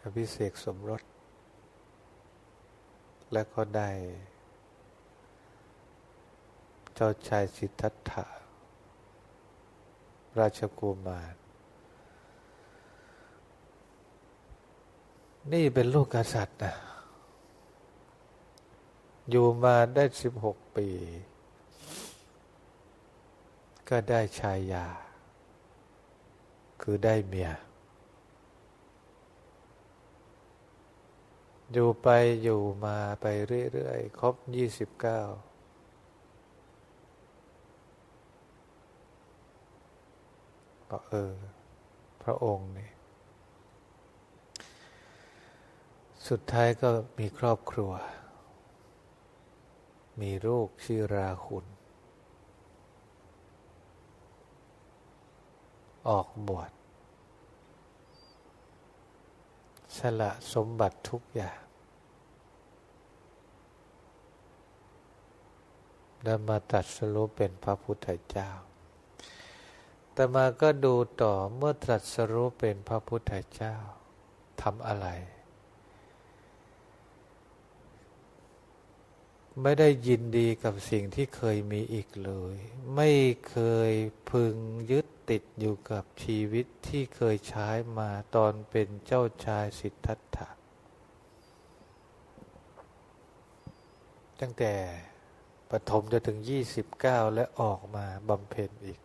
อภิเษกสมรส และก็ได้ จ้าชายสิทธัตถะ ราชกุมาร นี่เป็นลูกกษัตริย์นะอยู่มาได้สิบหกปี ก็ได้ชายา คือได้เมีย อยู่ไปอยู่มาไปเรื่อย ๆ ครบยี่สิบเก้า ก็เออ พระองค์นี่สุดท้ายก็มีครอบครัว มีลูกชื่อราคุณออกบวชสละสมบัติทุกอย่างแล้วมาตัดสรุปเป็นพระพุทธเจ้า มาก็ดูต่อเมื่อตรัสรู้เป็นพระพุทธเจ้าทำอะไร ไม่ได้ยินดีกับสิ่งที่เคยมีอีกเลย ไม่เคยพึงยึดติดอยู่กับชีวิตที่เคยใช้มาตอนเป็นเจ้าชายสิทธัตถะตั้งแต่ปฐมจนถึงยี่สิบเก้าและออกมาบำเพ็ญอีก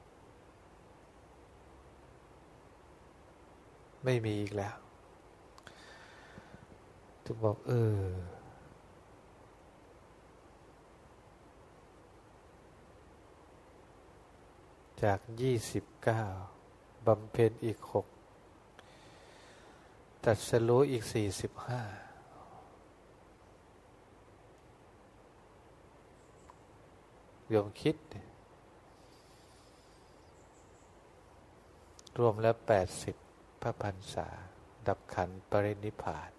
ไม่มีอีกแล้วทุกบอกเออ จากยี่สิบเก้าบำเพ็ญอีกหกตัดสรู้อีกสี่สิบห้ายมคิด รวมแล้วแปดสิบ พระพันษา ดับขันปรินิพาน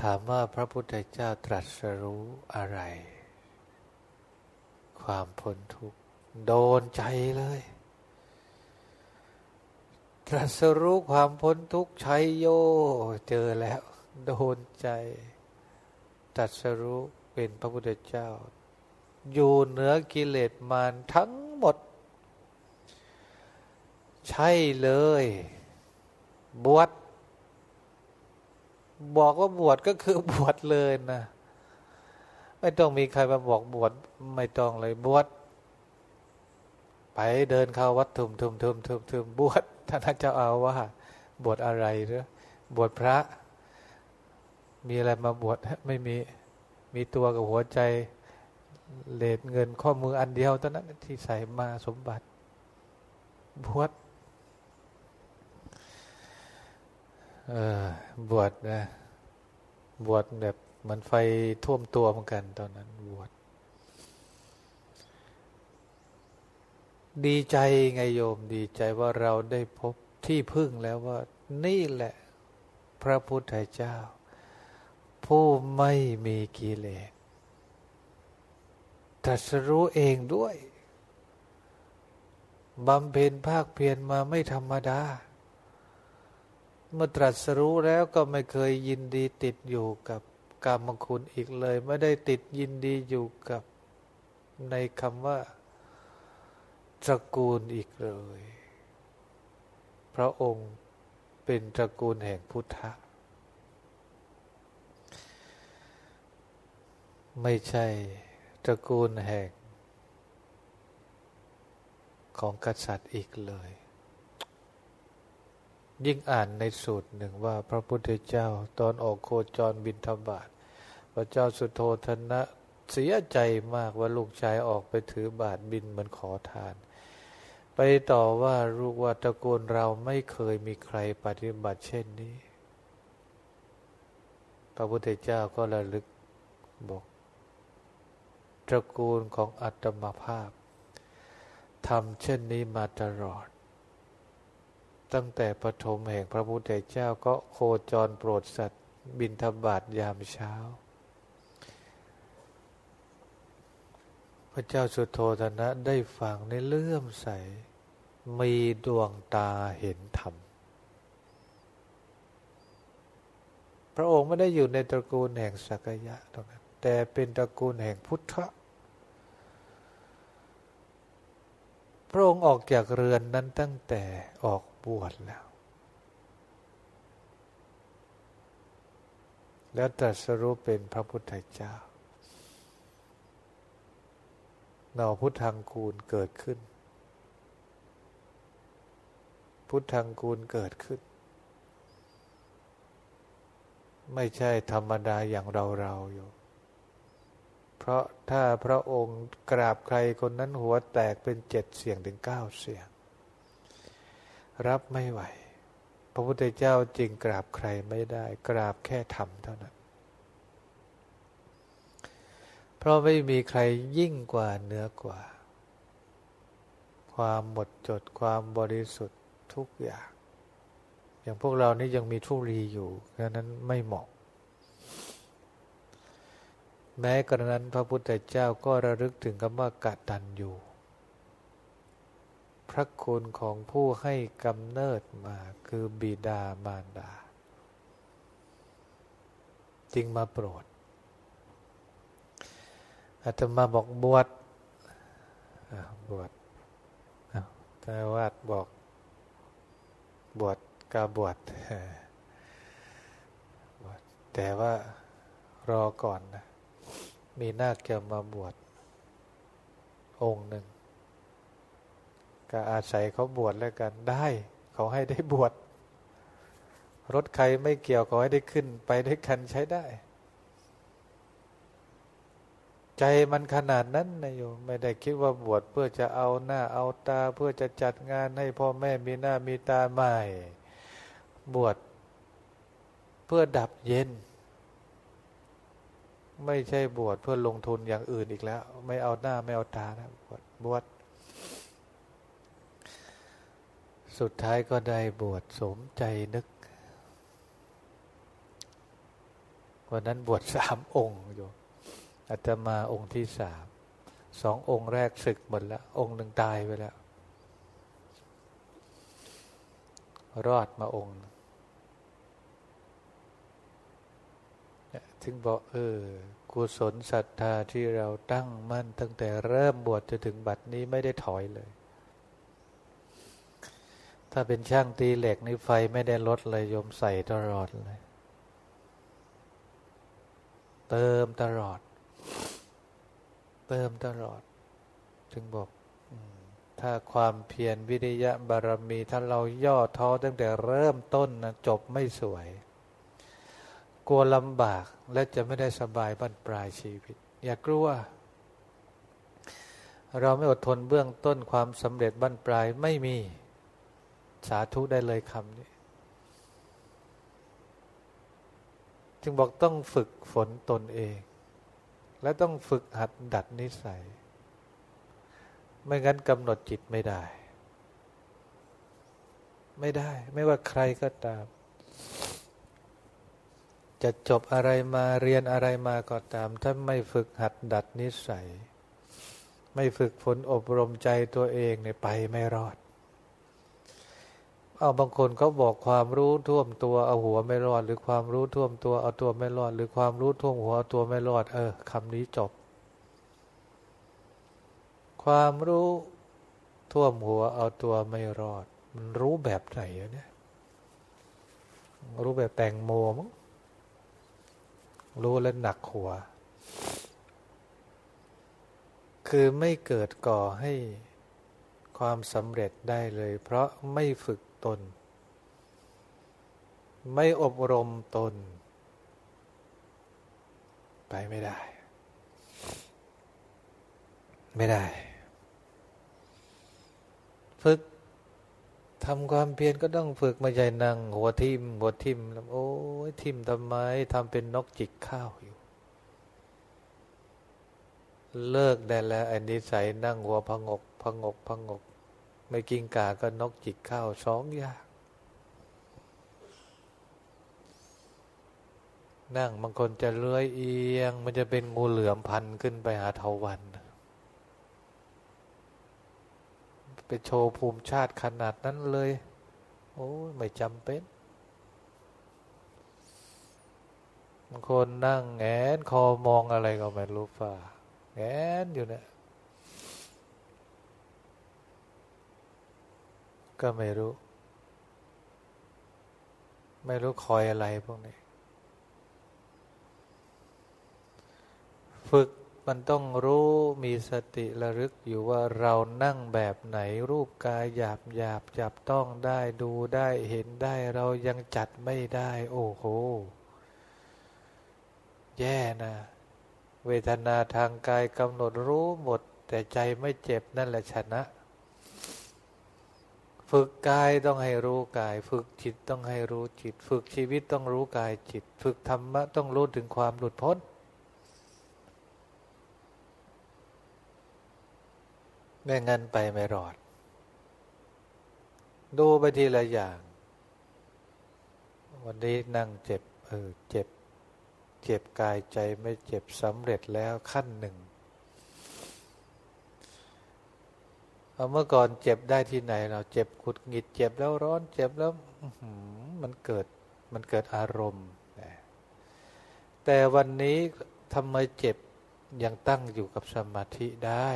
ถามว่าพระพุทธเจ้าตรัสรู้อะไร ความพ้นทุกข์โดนใจเลย ตรัสรู้ความพ้นทุกข์ชัยโย เจอแล้ว โดนใจ ตรัสรู้เป็นพระพุทธเจ้า อยู่เหนือกิเลสมารทั้งหมด ใช่เลย บวชบอกว่าบวชก็คือบวชเลยนะไม่ต้องมีใครมาบอกบวชไม่ต้องเลยบวชไปเดินเข้าวัดทุมทุมทุมทุมทุมบวชท่านเจ้าอาว่าบวชอะไรหรือบวชพระ มีอะไรมาบวชไม่มีมีตัวกับหัวใจเลดเงินข้อมืออันเดียวตอนนั้นที่ใส่มาสมบัติ บวช เออบวชนะบวชแบบมันไฟท่วมตัวเหมือนกันตอนนั้นบวชดีใจไงโยมดีใจว่าเราได้พบที่พึ่งแล้วว่า นี่แหละพระพุทธเจ้า ผู้ไม่มีกิเลสตรัสรู้เองด้วยบำเพ็ญภาคเพียรมาไม่ธรรมดา เมื่อตรัสรู้แล้วก็ไม่เคยยินดีติดอยู่กับกรรมคุณอีกเลย ไม่ได้ติดยินดีอยู่กับในคำว่าตระกูลอีกเลย พระองค์เป็นตระกูลแห่งพุทธะ ไม่ใช่ตระกูลแห่งของกษัตริย์อีกเลย ยิ่งอ่านในสูตรหนึ่งว่าพระพุทธเจ้า ตอนออกโคจรบินธบาตพระเจ้าสุโธธนะเสียใจมากว่าลูกชายออกไปถือบาทบินเหมือนขอทาน ไปต่อว่าลูกว่าตระกูลเราไม่เคยมีใครปฏิบัติเช่นนี้ พระพุทธเจ้าก็ระลึกบอกตระกูลของอัตมภาพทำเช่นนี้มาตลอด ตั้งแต่ปฐมแห่งพระพุทธเจ้าก็โคจรโปรดสัตว์บินทบาทยามเช้า พระเจ้าสุโธธนะได้ฟังในเลื่อมใส มีดวงตาเห็นธรรม พระองค์ไม่ได้อยู่ในตระกูลแห่งสักยะตรงนั้นแต่เป็นตระกูลแห่งพุทธพระองค์ออกจากเรือนนั้นตั้งแต่ออก บวชแล้ว แล้วตรัสรู้เป็นพระพุทธเจ้าหน่อพุทธังคูณเกิดขึ้น พุทธังคูณเกิดขึ้น ไม่ใช่ธรรมดาอย่างเราเราอยู่ เพราะถ้าพระองค์กราบใครคนนั้นหัวแตกเป็นเจ็ดเสียงถึงเก้าเสียง รับไม่ไหว พระพุทธเจ้าจริงกราบใครไม่ได้ กราบแค่ธรรมเท่านั้น เพราะไม่มีใครยิ่งกว่าเหนือกว่า ความหมดจดความบริสุทธิ์ทุกอย่าง อย่างพวกเรานี่ยังมีทุรีอยู่ดังนั้นไม่เหมาะ แม้กระนั้นพระพุทธเจ้าก็ระลึกถึงคำว่ากัตันอยู่ พระคุณของผู้ให้กำเนิดมาคือบิดามารดา จึงมาโปรดอาตมาบอกบวชบวชแต่วาดบอกบวชกาบวชแต่ว่ารอก่อนนะมีนาคจะมาบวชองค์หนึ่ง ก็อาศัยเขาบวชแล้วกันได้ เขาให้ได้บวชรถใครไม่เกี่ยวเขาให้ได้ขึ้น ไปได้คันใช้ได้ ใจมันขนาดนั้นนะโยมไม่ได้คิดว่าบวชเพื่อจะเอาหน้าเอาตา เพื่อจะจัดงานให้พ่อแม่มีหน้ามีตาไม่ บวชเพื่อดับเย็น ไม่ใช่บวชเพื่อลงทุนอย่างอื่นอีกแล้ว ไม่เอาหน้าไม่เอาตานะบวชบวช สุดท้ายก็ได้บวชสมใจนึก วันนั้นบวชสามองค์โยมอาตมาองค์ที่สามสององค์แรกศึกหมดแล้ว องค์หนึ่งตายไปแล้ว รอดมาองค์ถึงบอกเออกุศลศรัทธาที่เราตั้งมั่นตั้งแต่เริ่มบวชจนถึงบัดนี้ไม่ได้ถอยเลย ถ้าเป็นช่างตีเหล็กในไฟไม่ได้ลดเลยยมใส่ตลอดเลย เติมตลอด เติมตลอดจึงบอกถ้าความเพียรวิริยะบารมี ถ้าเราย่อท้อตั้งแต่เริ่มต้นนะจบไม่สวย กลัวลำบากและจะไม่ได้สบายบั้นปลายชีวิต อย่ากลัว เราไม่อดทนเบื้องต้นความสำเร็จบั้นปลายไม่มี สาธุได้เลยคำนี้ จึงบอกต้องฝึกฝนตนเอง และต้องฝึกหัดดัดนิสัย ไม่งั้นกำหนดจิตไม่ได้ ไม่ได้ ไม่ว่าใครก็ตาม จะจบอะไรมาเรียนอะไรมาก็ตาม ถ้าไม่ฝึกหัดดัดนิสัย ไม่ฝึกฝนอบรมใจตัวเองเนี่ยไปไม่รอด เอาบางคนเขาบอกความรู้ท่วมตัวเอาหัวไม่รอด หรือความรู้ท่วมตัวเอาตัวไม่รอด หรือความรู้ท่วมหัวเอาตัวไม่รอด เออคำนี้จบ ความรู้ท่วมหัวเอาตัวไม่รอด มันรู้แบบไหนเนี่ยรู้แบบแตงโมมั้งรู้แล้วหนักหัว คือไม่เกิดก่อให้ความสำเร็จได้เลย เพราะไม่ฝึก ตน ไม่อบรมตน ไปไม่ได้ ไม่ได้ ฝึกทำความเพียรก็ต้องฝึกมาใจนั่งหัวทิมหัวทิมแล้วโอ้ยทิมทำไมทำเป็นนกจิกข้าวอยู่ เลิกได้แล้วอันนี้ใส่นั่งหัวพงกพงกพงก ไม่กินกาก็นกจิกข้าวสองอย่างนั่งบางคนจะเลื้อยเอียง มันจะเป็นงูเหลือมพันขึ้นไปหาเทวันไปโชว์ภูมิชาติขนาดนั้นเลย โอ้ไม่จำเป็นบางคนนั่งแงนคอมองอะไรก็ไม่รู้ฝ่าแงนอยู่เนี่ย ก็ไม่รู้ ไม่รู้คอยอะไรพวกนี้ ฝึกมันต้องรู้มีสติระลึกอยู่ว่าเรานั่งแบบไหนรูปกายหยาบหยาบจับต้องได้ดูได้เห็นได้เรายังจัดไม่ได้ โอ้โห แย่นะ เวทนาทางกายกำหนดรู้หมด แต่ใจไม่เจ็บนั่นแหละชนะ ฝึกกายต้องให้รู้กาย ฝึกจิตต้องให้รู้จิต ฝึกชีวิตต้องรู้กายจิต ฝึกธรรมะต้องรู้ถึงความหลุดพ้น ไม่งั้นไปไม่รอด ดูไปทีละอย่าง วันนี้นั่งเจ็บ เออ เจ็บ เจ็บกายใจไม่เจ็บสำเร็จแล้วขั้นหนึ่ง เอาเมื่อก่อนเจ็บได้ที่ไหน เราเจ็บขุดหงิด เจ็บแล้วร้อนเจ็บแล้วมันเกิดมันเกิดอารมณ์ แต่วันนี้ทำไมเจ็บยังตั้งอยู่กับสมาธิได้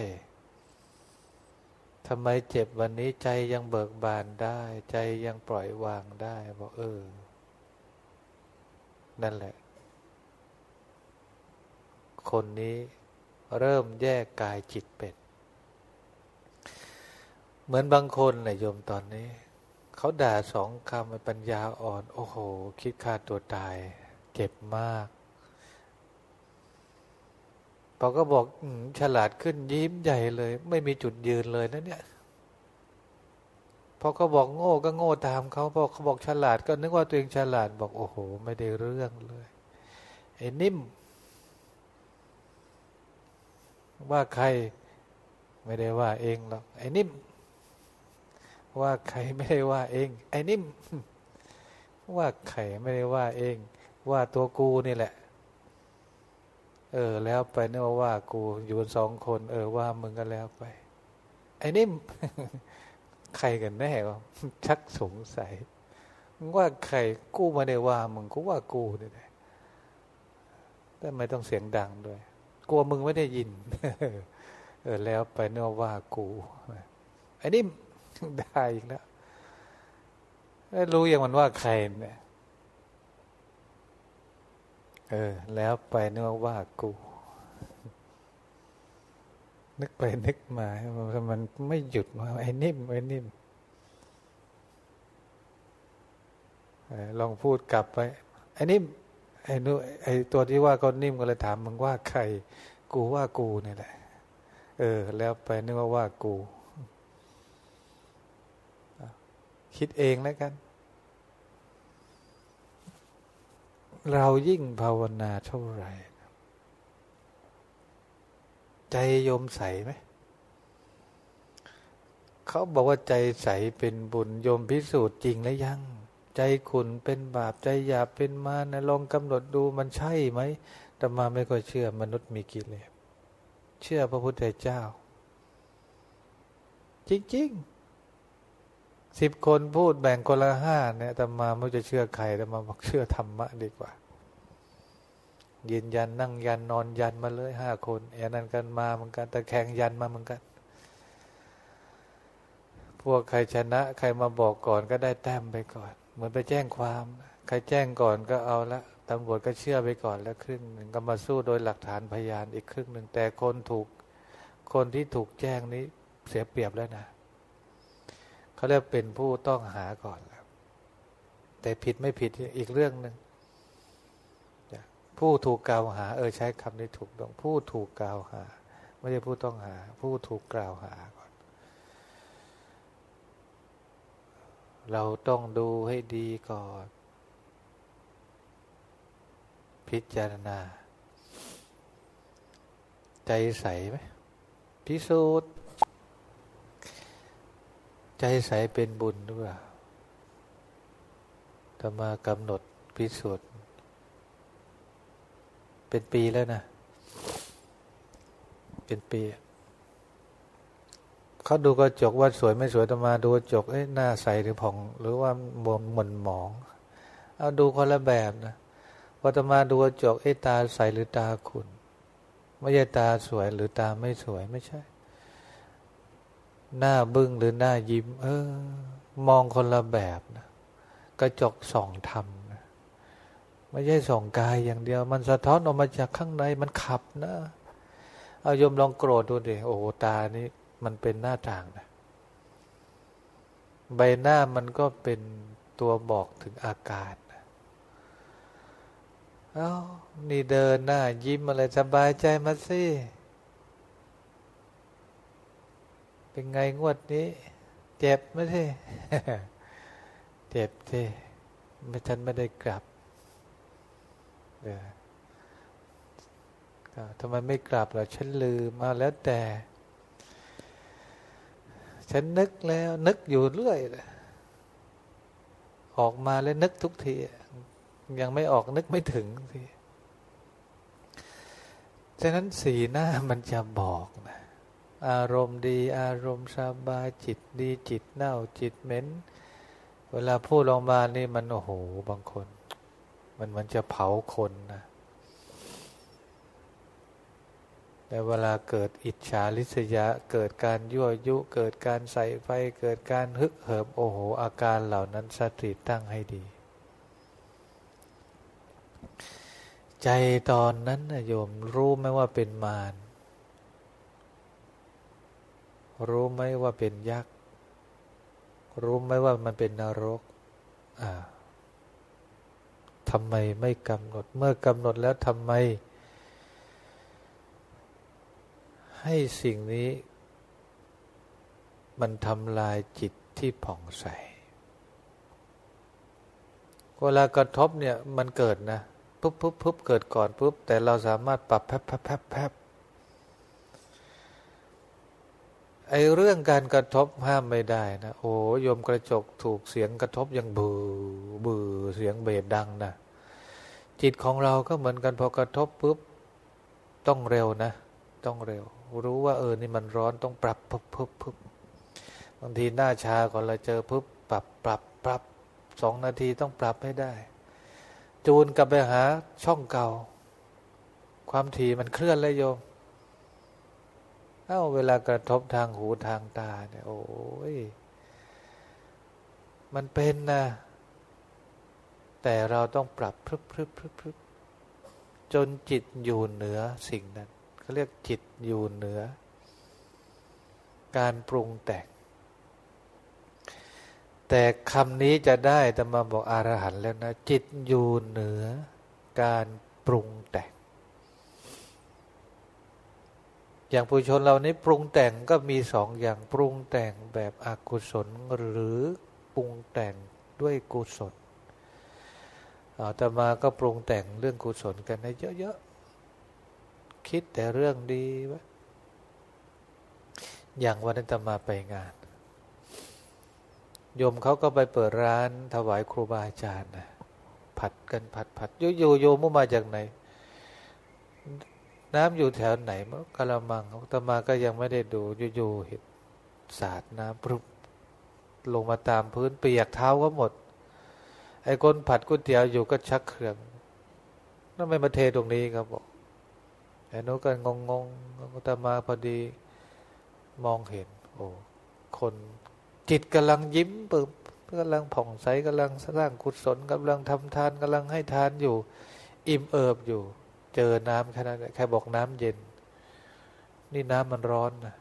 ทำไมเจ็บวันนี้ใจยังเบิกบานได้ ใจยังปล่อยวางได้บอกเออ นั่นแหละ คนนี้เริ่มแยกกายจิตเป็น เหมือนบางคนนะโยมตอนนี้ เขาด่าสองคำปัญญาอ่อน โอ้โห คิดฆ่าตัวตาย เจ็บมากพอก็บอกฉลาดขึ้นยิ้มใหญ่เลย ไม่มีจุดยืนเลยนะเนี่ยพอเขาบอกโง่ก็โง่ตามเขาพอเขาบอกฉลาดก็นึกว่าตัวเองฉลาดบอกโอ้โห ไม่ได้เรื่องเลยไอ้นิ่ม ว่าใครไม่ได้ว่าเองหรอกไอ้นิ่ม ว่าใครไม่ได้ว่าเอง ไอ้นิ่มว่าใครไม่ได้ว่าเอง ว่าตัวกูนี่แหละ เออ แล้วไปเนึกว่ากูอยู่สองคน เออว่ามึงก็แล้วไป ไอ้นิ่มใครกันแน่วะชักสงสัยว่าใครกูไมาได้ว่ามึงกูว่ากูนี่แหละแต่ไม่ต้องเสียงดังด้วย กลัวมึงไม่ได้ยิน เออ แล้วไปเนึกว่ากูไอ้นิ่ม ได้อีกแล้วรู้อย่างมันว่าใครเนี่ยเออ แล้วไปนึกว่ากู นึกไปนึกมา มันไม่หยุดมาไอ้นิ่มไอ้นิ่มลองพูดกลับไป ไอ้นิ่มไอ้นู้ไอ้ตัวที่ว่าก็นิ่มก็เลยถามมึงว่าใคร กูว่ากูนี่แหละ เออ แล้วไปนึกว่าว่ากู คิดเองแล้วกัน เรายิ่งภาวนาเท่าไหร่ ใจโยมใสไหม เขาบอกว่าใจใสเป็นบุญโยมพิสูจน์จริงแล้วยัง ใจขุนเป็นบาปใจหยาบเป็นมานะลองกำหนดดูมันใช่ไหมแต่มาไม่ค่อยเชื่อมนุษย์มีกิเลสเชื่อพระพุทธเจ้า จริง ๆ สิบคนพูดแบ่งคนละห้าเนี่ยแต่มาไม่จะเชื่อใครแต่มาบอกเชื่อธรรมะดีกว่ายืนยันนั่งยันนอนยันมาเลยห้าคนแอนนั้นกันมาเหมือนกันแต่แข่งยันมาเหมือนกัน พวกใครชนะ ใครมาบอกก่อนก็ได้แต้มไปก่อน เหมือนไปแจ้งความ ใครแจ้งก่อนก็เอาละตำรวจก็เชื่อไปก่อนแล้วครึ่งหนึ่งก็มาสู้โดยหลักฐานพยานอีกครึ่งหนึ่งแต่คนถูก คนที่ถูกแจ้งนี้เสียเปรียบแล้วนะ เขาเรียกเป็นผู้ต้องหาก่อนแล้วแต่ผิดไม่ผิดอีกเรื่องหนึ่งผู้ถูกกล่าวหา เออใช้คำนี้ถูกต้องผู้ถูกกล่าวหา ไม่ใช่ผู้ต้องหา ผู้ถูกกล่าวหาก่อน เราต้องดูให้ดีก่อน พิจารณา ใจใสไหมพิสูจน์ ใจใสเป็นบุญหรือเปล่าธรรมากำหนดพิสูจน์เป็นปีแล้วนะ เป็นปี เขาดูกระจกว่าสวยไม่สวยตมาดูกระจกเอ้ยหน้าใสหรือผ่อง หรือว่าบนหม่นหมอง เอาดูคนละแบบนะพอตมาดูกระจกเอ้ตาใสหรือตาขุนไม่ใช่ตาสวยหรือตาไม่สวยไม่ใช่ หน้าบึ้งหรือหน้ายิ้ม เออ มองคนละแบบนะกระจกส่องธรรมนะไม่ใช่ส่องกายอย่างเดียว มันสะท้อนออกมาจากข้างในมันขับนะเอายมลองโกรธดูดิโอ้ตานี้มันเป็นหน้าต่างนะใบหน้ามันก็เป็นตัวบอกถึงอาการเอา้านี่เดินหน้ายิ้มอะไรสบายใจมาสิ เป็นไงงวดนี้ เจ็บไหมที่เจ็บที่ไม่ฉันไม่ได้กลับเออทำไมไม่กลับล่ะฉันลืมมาแล้วแต่ ฉันนึกแล้ว นึกอยู่เรื่อยออกมาแล้วนึกทุกทียังไม่ออกนึกไม่ถึงสิฉะนั้นสีหน้ามันจะบอกนะ อารมณ์ดี อารมณ์สบายจิตดีจิตเน่าจิตเหม็นเวลาพูดลงมานี่มันโอ้โหบางคน มันมันจะเผาคนนะแต่เวลาเกิดอิจฉาริษยาเกิดการยั่วยุ เกิดการใส่ไฟเกิดการฮึกเหิมโอ้โห อาการเหล่านั้นสติตั้งให้ดี ใจตอนนั้นนะโยมรู้ไหมว่าเป็นมาร รู้ไหมว่าเป็นยักษ์ รู้ไหมว่ามันเป็นนรก อ่าทำไมไม่กำหนด เมื่อกำหนดแล้วทำไม ให้สิ่งนี้ มันทำลายจิตที่ผ่องใส เวลากระทบเนี่ยมันเกิดนะปุ๊บปุ๊บปุ๊บเกิดก่อนปุ๊บแต่เราสามารถปรับแพบแพบแพบแพบ ไอเรื่องการกระทบห้ามไม่ได้นะโอ้ยมกระจกถูกเสียงกระทบยังบือบือเสียงเบสดังนะจิตของเราก็เหมือนกันพอกระทบปุ๊บต้องเร็วนะ ต้องเร็ว รู้ว่าเออนี่มันร้อนต้องปรับปุ๊บปุ๊บปุ๊บบางทีหน้าชาก่อนเราเจอปุ๊บปรับปรับปรับสองนาทีต้องปรับให้ได้ จูนกลับไปหาช่องเก่า ความถี่มันเคลื่อนเลยโยม เอ้าเวลากระทบทางหูทางตาเนี่ยโอ้ยมันเป็นนะ แต่เราต้องปรับพรึบพรึบพรึบพรึบจนจิตอยู่เหนือสิ่งนั้นเขาเรียกจิตอยู่เหนือ การปรุงแต่งแต่คำนี้จะได้แต่มาบอกอรหันต์แล้วนะ จิตอยู่เหนือการปรุงแต่ง อย่างผู้ชนเรานี้ปรุงแต่งก็มีสองอย่างปรุงแต่งแบบอกุศลหรือปรุงแต่งด้วยกุศลอาตมาก็ปรุงแต่งเรื่องกุศลกันได้เยอะๆคิดแต่เรื่องดีวะอย่างวันนั้นตมาไปงานโยมเขาก็ไปเปิดร้านถวายครูบาอาจารย์นะผัดกันผัดผัดโยโยโยมมาจากไหน น้ำอยู่แถวไหนมกะละมังตมาก็ยังไม่ได้ดูโยโยเห็นสาดน้ำปรุบลงมาตามพื้นเปียกเท้าก็หมด ไอ้คนผัดก๋วยเตี๋ยวอยู่ก็ชักเครื่องนั่นไมมาเทตรงนี้ครับบอกไอ้นู้ก็งงงงตมาพอดีมองเห็น โอ้คนจิตกำลังยิ้มปึบกำลังผ่องใสกำลังสร้างกุศลกำลังทำทานกำลังให้ทานอยู่ อิ่มเอิบอยู่ เจอน้ำแค่นั้นแค่บอกน้ำเย็น นี่น้ำมันร้อนนะ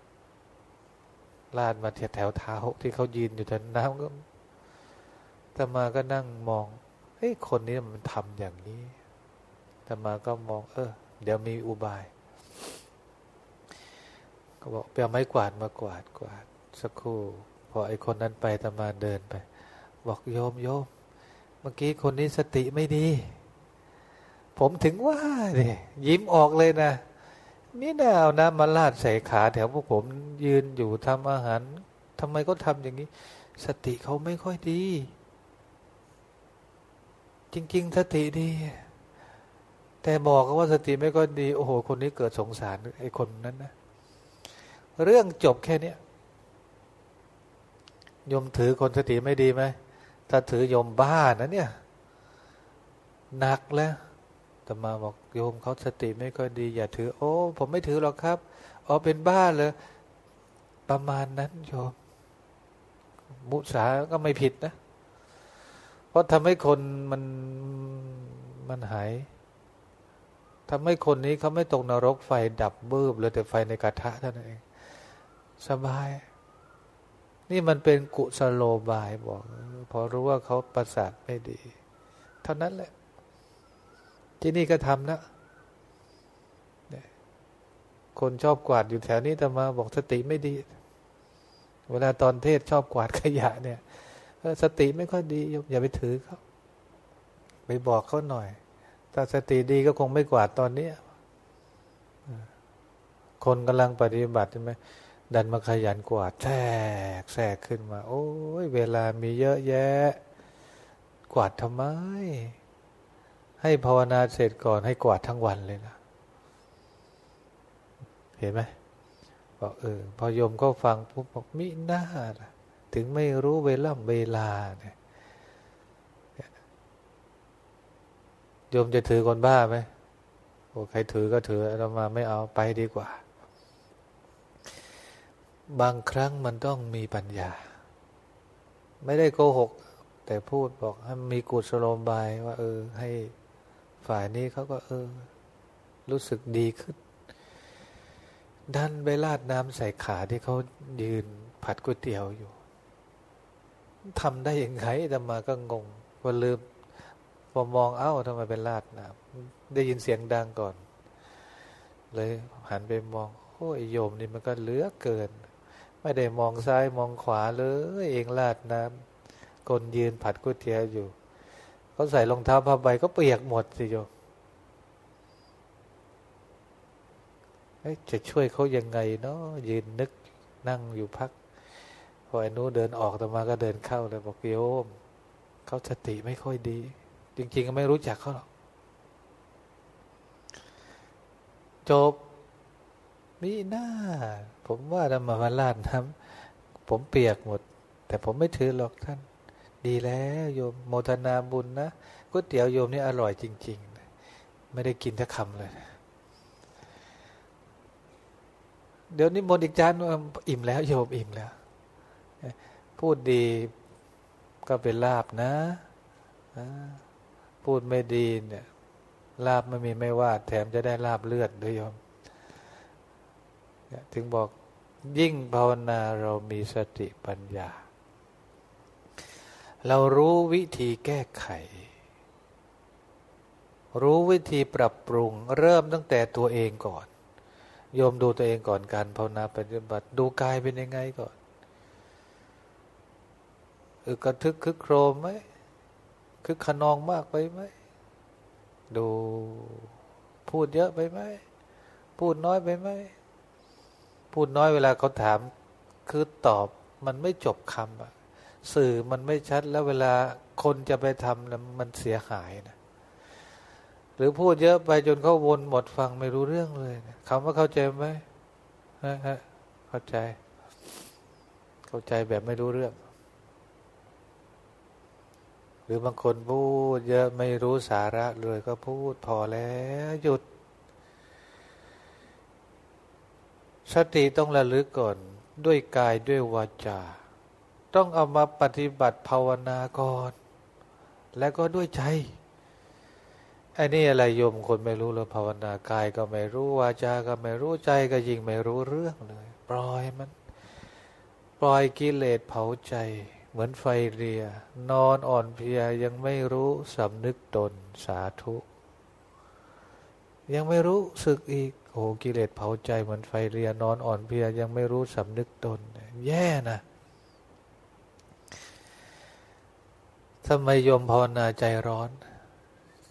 ลาดมาแถวเท้าที่เขายืนอยู่แต่น้ำก็แต่มาก็นั่งมองเฮ้ยคนนี้มันทำอย่างนี้แต่มาก็มอง เออ เดี๋ยวมีอุบาย ก็บอกไปเอาไม้กวาดมากวาดกวาด สักครู่ พอไอ้คนนั้นไปตมาเดินไป บอกโยมโยม เมื่อกี้คนนี้สติไม่ดี ผมถึงว่าเนี่ยยิ้มออกเลยนะนี่นาเอาน้ำมาลาดใส่ขาแถวพวกผมยืนอยู่ทำอาหารทำไมก็ทำอย่างนี้ สติเขาไม่ค่อยดี จริง ๆ สติดี แต่บอกว่าสติไม่ค่อยดี โอ้โห คนนี้เกิดสงสารไอ้คนนั้นนะเรื่องจบแค่นี้ยมถือคนสติไม่ดีไหมถ้าถือยมบ้านะเนี่ย หนักแล้ว ต่มาบอกโยมเขาสติไม่ค่อยดีอย่าถือ โอ้ ผมไม่ถือหรอกครับอ๋อเป็นบ้าเลยประมาณนั้นโยม มุสาก็ไม่ผิดนะ เพราะทำให้คนมันมันหายทำให้คนนี้เขาไม่ตกนรกไฟดับบืบเลยแต่ไฟในกระทะเท่านั้นเอง สบาย นี่มันเป็นกุสโลบายบอก พอรู้ว่าเขาประสาทไม่ดี เท่านั้นแหละ ที่นี่ก็ทำนะคนชอบกวาดอยู่แถวนี้แต่มาบอกสติไม่ดี เวลาตอนเทศชอบกวาดขยะเนี่ยสติไม่ค่อยดี อย่าไปถือเขาไปบอกเขาหน่อย ถ้าสติดีก็คงไม่กวาดตอนนี้คนกำลังปฏิบัติใช่ไหมดันมาขยันกวาดแทรกแทรกขึ้นมา โอ้ยเวลามีเยอะแยะ กวาดทำไม ให้ภาวนาเสร็จก่อนให้กวาดทั้งวันเลยนะเห็นไหมบอกเออพอโยมก็ฟังปุ๊บบอกมิหน้าถึงไม่รู้เวลาเวลาเนี่ยโยมจะถือคนบ้าไหมโอ้ใครถือก็ถือเรามาไม่เอาไปดีกว่า บางครั้งมันต้องมีปัญญา ไม่ได้โกหก แต่พูดบอกให้มีกุศโลบายว่า เออ ให้ ฝ่ายนี้เขาก็เออ รู้สึกดีขึ้น ดันไปลาดน้ำใส่ขาที่เขายืนผัดก๋วยเตี๋ยวอยู่ทำได้ยังไงแต่มาก็งงพอลืมพอมองเอ้าทำไมเป็นลาดน้ำได้ยินเสียงดังก่อน เลยหันไปมองโอ้ยโยมนี่มันก็เหลือเกิน ไม่ได้มองซ้ายมองขวาเลย เองลาดน้ำคนยืนผัดก๋วยเตี๋ยวอยู่ เขาใส่รองเท้าผ้าใบก็เปียกหมดสิโยมจะช่วยเขายังไงเนาะยืนนึกนั่งอยู่พัก พอไอ้นู้เดินออกต่อมาก็เดินเข้าเลยบอกโยมเขาสติไม่ค่อยดี จริง ๆ ก็ไม่รู้จักเขาหรอกจบนี่หน้า ผมว่าธรรมาลาดน้ำผมเปียกหมด แต่ผมไม่ถือหรอกท่าน ดีแล้วโยมโมทนาบุญนะก๋วยเตี๋ยวโยมนี่อร่อยจริง ๆ ไม่ได้กินสักคำเลย เดี๋ยวนี้มนอีกจานอิ่มแล้ว โยมอิ่มแล้ว พูดดีก็เป็นลาบนะ พูดไม่ดีเนี่ยลาบไม่มีไม่ว่า แถมจะได้ลาบเลือดด้วยโยม ถึงบอกยิ่งภาวนาเรามีสติปัญญา เรารู้วิธีแก้ไข รู้วิธีปรับปรุง เริ่มตั้งแต่ตัวเองก่อน โยมดูตัวเองก่อนการภาวนาปฏิบัติ ดูกายเป็นยังไงก่อนออกระทึกคึกโครมไหมคึกขนองมากไปไหม ดูพูดเยอะไปไหม พูดน้อยไปไหม พูดน้อยเวลาเขาถาม คือตอบมันไม่จบคำอะ สื่อมันไม่ชัดแล้วเวลาคนจะไปทำแล้วมันเสียหายนะหรือพูดเยอะไปจนเขาวนหมดฟังไม่รู้เรื่องเลยนะคำว่าเข้าใจไหมฮะเข้าใจ เข้าใจแบบไม่รู้เรื่อง หรือบางคนพูดเยอะไม่รู้สาระเลยก็พูดพอแล้วหยุด สติต้องระลึกก่อนด้วยกายด้วยวาจา ต้องเอามาปฏิบัติภาวนาก่อน แล้วก็ด้วยใจไอ้นี่อะไรโยมคนไม่รู้เลยภาวนากายก็ไม่รู้วาจาก็ไม่รู้ใจก็ยิ่งไม่รู้เรื่องเลย ปล่อยมัน ปล่อยกิเลสเผาใจ เหมือนไฟเรีย นอนอ่อนเพลียยังไม่รู้สำนึกตนสาธุ ยังไม่รู้สึกอีกโอ้กิเลสเผาใจเหมือนไฟเรีย นอนอ่อนเพลียยังไม่รู้สำนึกตน แย่นะ ทำไมโยมภาวนาใจร้อน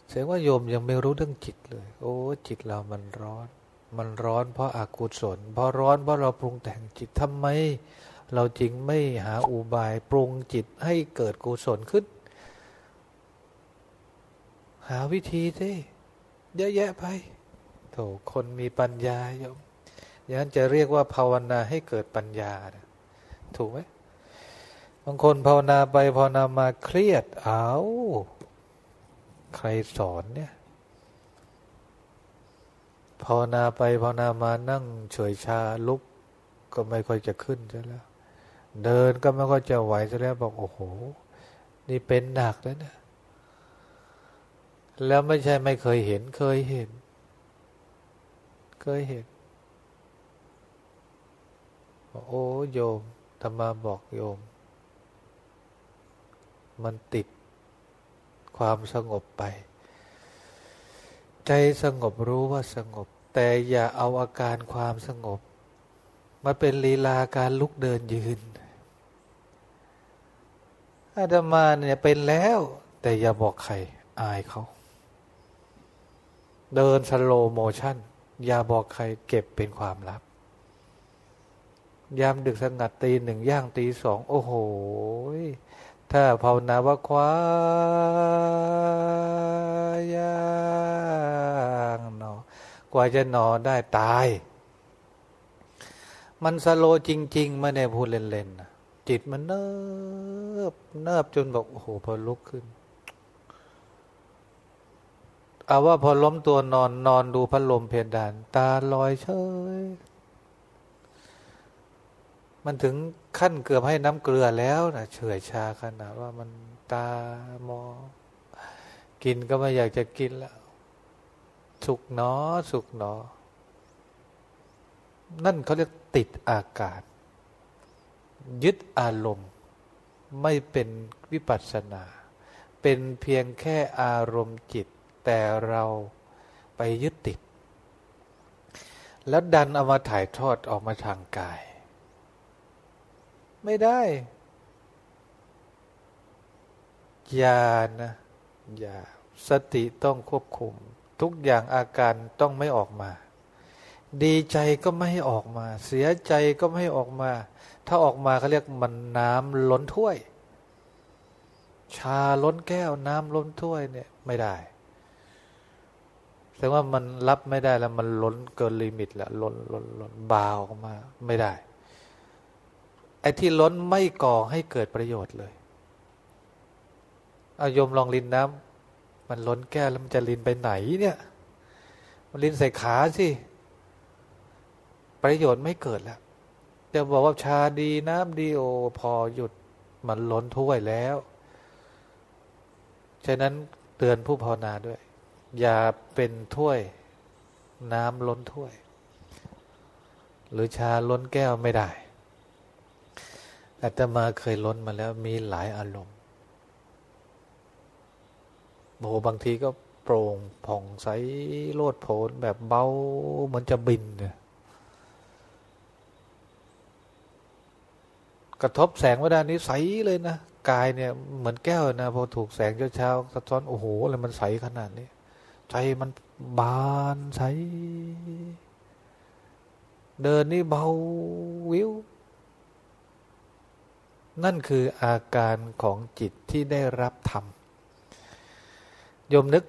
แสดงว่าโยมยังไม่รู้เรื่องจิตเลย โอ้ จิตเรามันร้อน มันร้อนเพราะอากุศลเพราะร้อนเพราะเราปรุงแต่งจิตทำไม เราจริงไม่หาอุบายปรุงจิตให้เกิดกุศลขึ้น หาวิธีสิเยอะแยะไปโถคนมีปัญญาโยมอย่างนั้นจะเรียกว่าภาวนาให้เกิดปัญญา ถูกไหม บางคนภาวนาไปภาวนามาเครียด เอาใครสอนเนี่ยภาวนาไปภาวนามานั่งเฉยชาลุกก็ไม่ค่อยจะขึ้นใช่แล้ว เดินก็ไม่ค่อยจะไหวซะแล้วบอกโอ้โห นี่เป็นหนักแล้วเนี่ยแล้วไม่ใช่ไม่เคยเห็นเคยเห็น เคยเห็นโอ้โยมธรรมาบอกโยม มันติดความสงบไป ใจสงบรู้ว่าสงบ แต่อย่าเอาอาการความสงบ มาเป็นลีลาการลุกเดินยืนอาตมาเนี่ยเป็นแล้ว แต่อย่าบอกใครอายเขา เดิน slow motion อย่าบอกใครเก็บเป็นความลับ ยามดึกสงัดตีหนึ่งย่างตีสอง โอ้โห ถ้าภาวนาว่าควายางนอกว่าจะนอได้ตาย มันสโลจริง ๆ ไม่ได้พูดเล่นๆจิตมันเนิบเนิบจนบอกโอ้โหพอลุกขึ้นเอาว่าพอล้มตัวนอนนอนดูพัดลมเพดาน ตาลอยเฉย มันถึงขั้นเกือบให้น้ำเกลือแล้วนะเฉื่อยชาขนาดว่ามันตามอ กินก็ไม่อยากจะกินแล้ว สุกหนอ สุกหนอ นั่นเขาเรียกติดอากาศ ยึดอารมณ์ ไม่เป็นวิปัสสนา เป็นเพียงแค่อารมณ์จิต แต่เราไปยึดติด แล้วดันเอามาถ่ายทอดออกมาทางกาย ไม่ได้ยานะอย่าสติต้องควบคุม ทุกอย่างอาการต้องไม่ออกมา ดีใจก็ไม่ให้ออกมา เสียใจก็ไม่ให้ออกมา ถ้าออกมาเขาเรียกมันน้ำล้นถ้วย ชาล้นแก้วน้ำล้นถ้วยเนี่ยไม่ได้แต่ว่ามันรับไม่ได้แล้วมันล้นเกินลิมิตแล้วล้นล้นล้นบาออกมา ไม่ได้ ไอ้ที่ล้นไม่ก่อให้เกิดประโยชน์เลยอายมลองลินน้ำมันล้นแก้วแล้วมันจะลินไปไหนเนี่ย มันลินใส่ขาสิประโยชน์ไม่เกิดแล้วจะบอกว่าชาดีน้ำดีโอพอหยุดมันล้นถ้วยแล้ว ฉะนั้นเตือนผู้ภาวนาด้วย อย่าเป็นถ้วย น้ำล้นถ้วย หรือชาล้นแก้วไม่ได้ อาตมาเคยล้นมาแล้ว มีหลายอารมณ์โหบางทีก็โปร่งผ่องใสโลดโผนแบบเบาเหมือนจะบินเนี่ยกระทบแสงว่าด้านนี้ใสเลยนะกายเนี่ย เหมือนแก้วนะพอถูกแสงเช้าๆสะท้อนโอ้โหอะไรมันใสขนาดนี้ใจมันบานใส เดินนี่เบาวิว นั่นคืออาการของจิตที่ได้รับธรรมยมนึก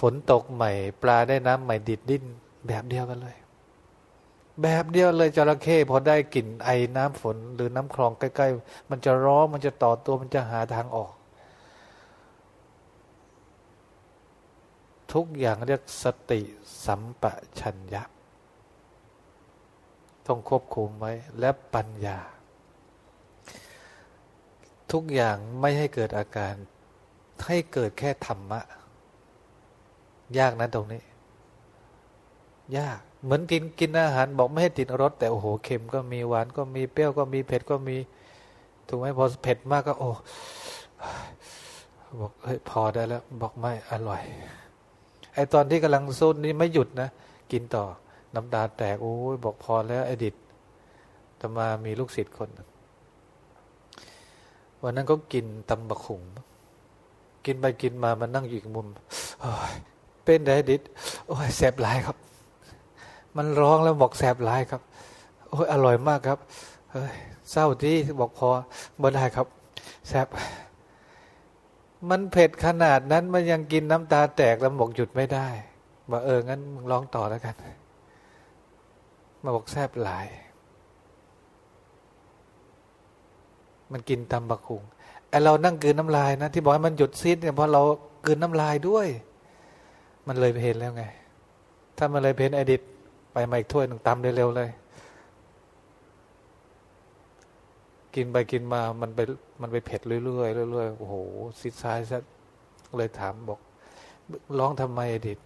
ฝนตกใหม่ ปลาได้น้ำใหม่ดิดดิ้นแบบเดียวกันเลย แบบเดียวเลยจระเข้พอได้กลิ่นไอน้ำฝนหรือน้ำคลองใกล้ ๆ มันจะร้องมันจะต่อตัวมันจะหาทางออก ทุกอย่างเรียกสติสัมปชัญญะต้องควบคุมไว้และปัญญา ทุกอย่างไม่ให้เกิดอาการ ให้เกิดแค่ธรรมะ ยากนะตรงนี้ ยาก เหมือนกินกินอาหาร บอกไม่ให้ติดรสแต่โอ้โหเค็มก็มีหวานก็มีเปรี้ยวก็มีเผ็ดก็มี ถูกไหมพอเผ็ดมากก็ โอ้บอกเฮ้ยพอได้แล้ว บอกไม่อร่อย ไอตอนที่กำลังซุนนี่ไม่หยุดนะกินต่อน้ำตาแตกโอ้ยบอกพอแล้ว ไอดิดต่มามีลูกศิษย์คน วันนั้นก็กินตำบะขุงกินไปกินมามันนั่งอยู่อีกมุมเป็นไดดิดโอ้ยแสบหลายครับ มันร้องแล้วบอกแสบร้ายครับ โอ้ยอร่อยมากครับเฮ้ยเศร้าที่บอกพอบ่ได้ครับแสบมันเผ็ดขนาดนั้นมันยังกินน้ำตาแตกแล้วบอกหยุดไม่ได้บอกเอองั้นมึงร้องต่อแล้วกัน มาบอกแสบหลาย มันกินตำบักคุงไอเรานั่งกืนน้ำลายนะที่บอกให้มันหยุดซิดเนี่ยเพราะเรากืนน้ำลายด้วย มันเลยเห็นแล้วไง ถ้ามันเลยเพนไอดิตไปมาอีกถ้วยหนึ่งตำเร็วๆเลย กินไปกินมามันไปมันไปเผ็ดเรื่อยๆเรื่อยๆโอ้โหซิดซ้ายซะเลยถามบอกร้องทำไมอดิต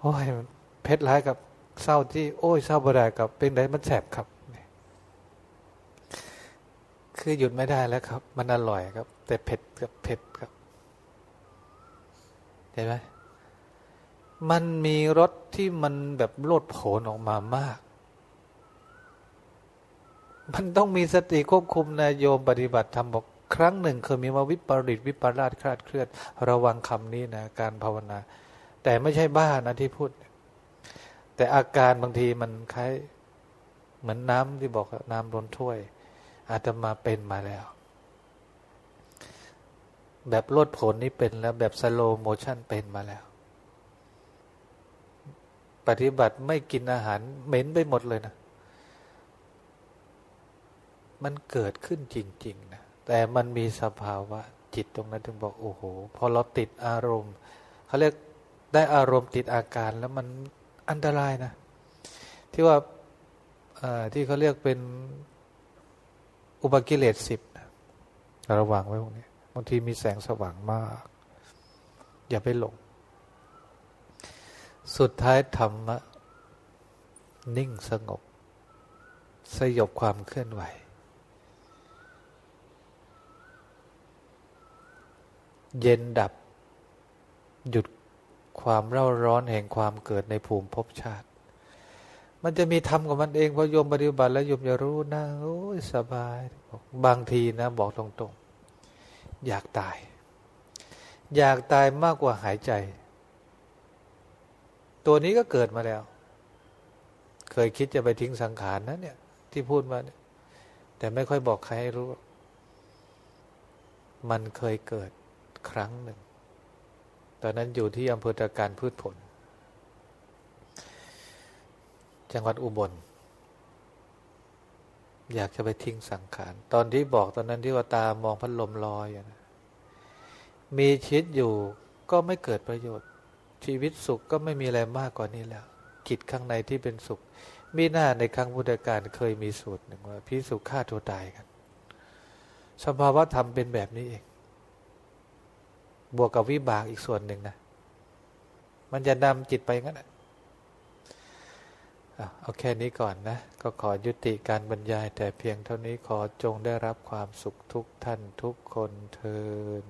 โอ้ยเผ็ดร้ายกับเศร้าที่ โอ้ยเศร้าบดายกับเป็นไดมันแสบครับ คือหยุดไม่ได้แล้วครับ มันอร่อยครับ แต่เผ็ดกับเผ็ดครับเห็นไหมมันมีรสที่มันแบบโลดโผนออกมามาก มันต้องมีสติควบคุมนาะโยมปฏิบัติธรรมบอกครั้งหนึ่งเคยมีมาวิปริตวิปราชคลาดเคลื่อนระวังคำนี้นะการภาวนา แต่ไม่ใช่บ้านะที่พูด แต่อาการบางทีมันคล้ายเหมือนน้ำที่บอกน้ำล้นถ้วย อาจจะมาเป็นมาแล้ว แบบลดผลนี่เป็นแล้วแบบ slow motion เป็นมาแล้ว ปฏิบัติไม่กินอาหารเหม็นไปหมดเลยนะ มันเกิดขึ้นจริง ๆ นะ แต่มันมีสภาวะจิตตรงนั้นถึงบอกโอ้โห พอเราติดอารมณ์เขาเรียกได้อารมณ์ติดอาการแล้วมันอันตรายนะ ที่ว่าที่เขาเรียกเป็น อุปกิเลสสิบนะระวังไว้พวกนี้บางทีมีแสงสว่างมาก อย่าไปหลง สุดท้ายธรรมะ นิ่งสงบ สยบความเคลื่อนไหว เย็นดับ หยุดความเร่าร้อนแห่งความเกิดในภูมิภพชาติ มันจะมีธรรมของมันเองพอโยมปฏิบัติแล้วโยมจะรู้นะโอ้ยสบายบางทีนะ บอกตรงๆ อยากตาย อยากตายมากกว่าหายใจ ตัวนี้ก็เกิดมาแล้ว เคยคิดจะไปทิ้งสังขารนะเนี่ย ที่พูดมาเนี่ยแต่ไม่ค่อยบอกใครให้รู้ มันเคยเกิดครั้งหนึ่ง ตอนนั้นอยู่ที่อำเภอตะการพืชผล จังหวัดอุบล อยากจะไปทิ้งสังขาร ตอนที่บอกตอนนั้นที่ว่าตามองพัดลมลอยอนะมีชิดอยู่ก็ไม่เกิดประโยชน์ ชีวิตสุขก็ไม่มีอะไรมากกว่านี้แล้วจิตข้างในที่เป็นสุข มีหน้าในครั้งพุทธกาลเคยมีสูตรหนึ่งว่าพิสุขฆ่าตัวตายกัน สภาวะธรรมเป็นแบบนี้เอง บวกกับวิบากอีกส่วนหนึ่งนะ มันจะนำจิตไปงั้น เอาแค่นี้ก่อนนะ ก็ขอยุติการบรรยายแต่เพียงเท่านี้ขอจงได้รับความสุขทุกท่านทุกคนเทอ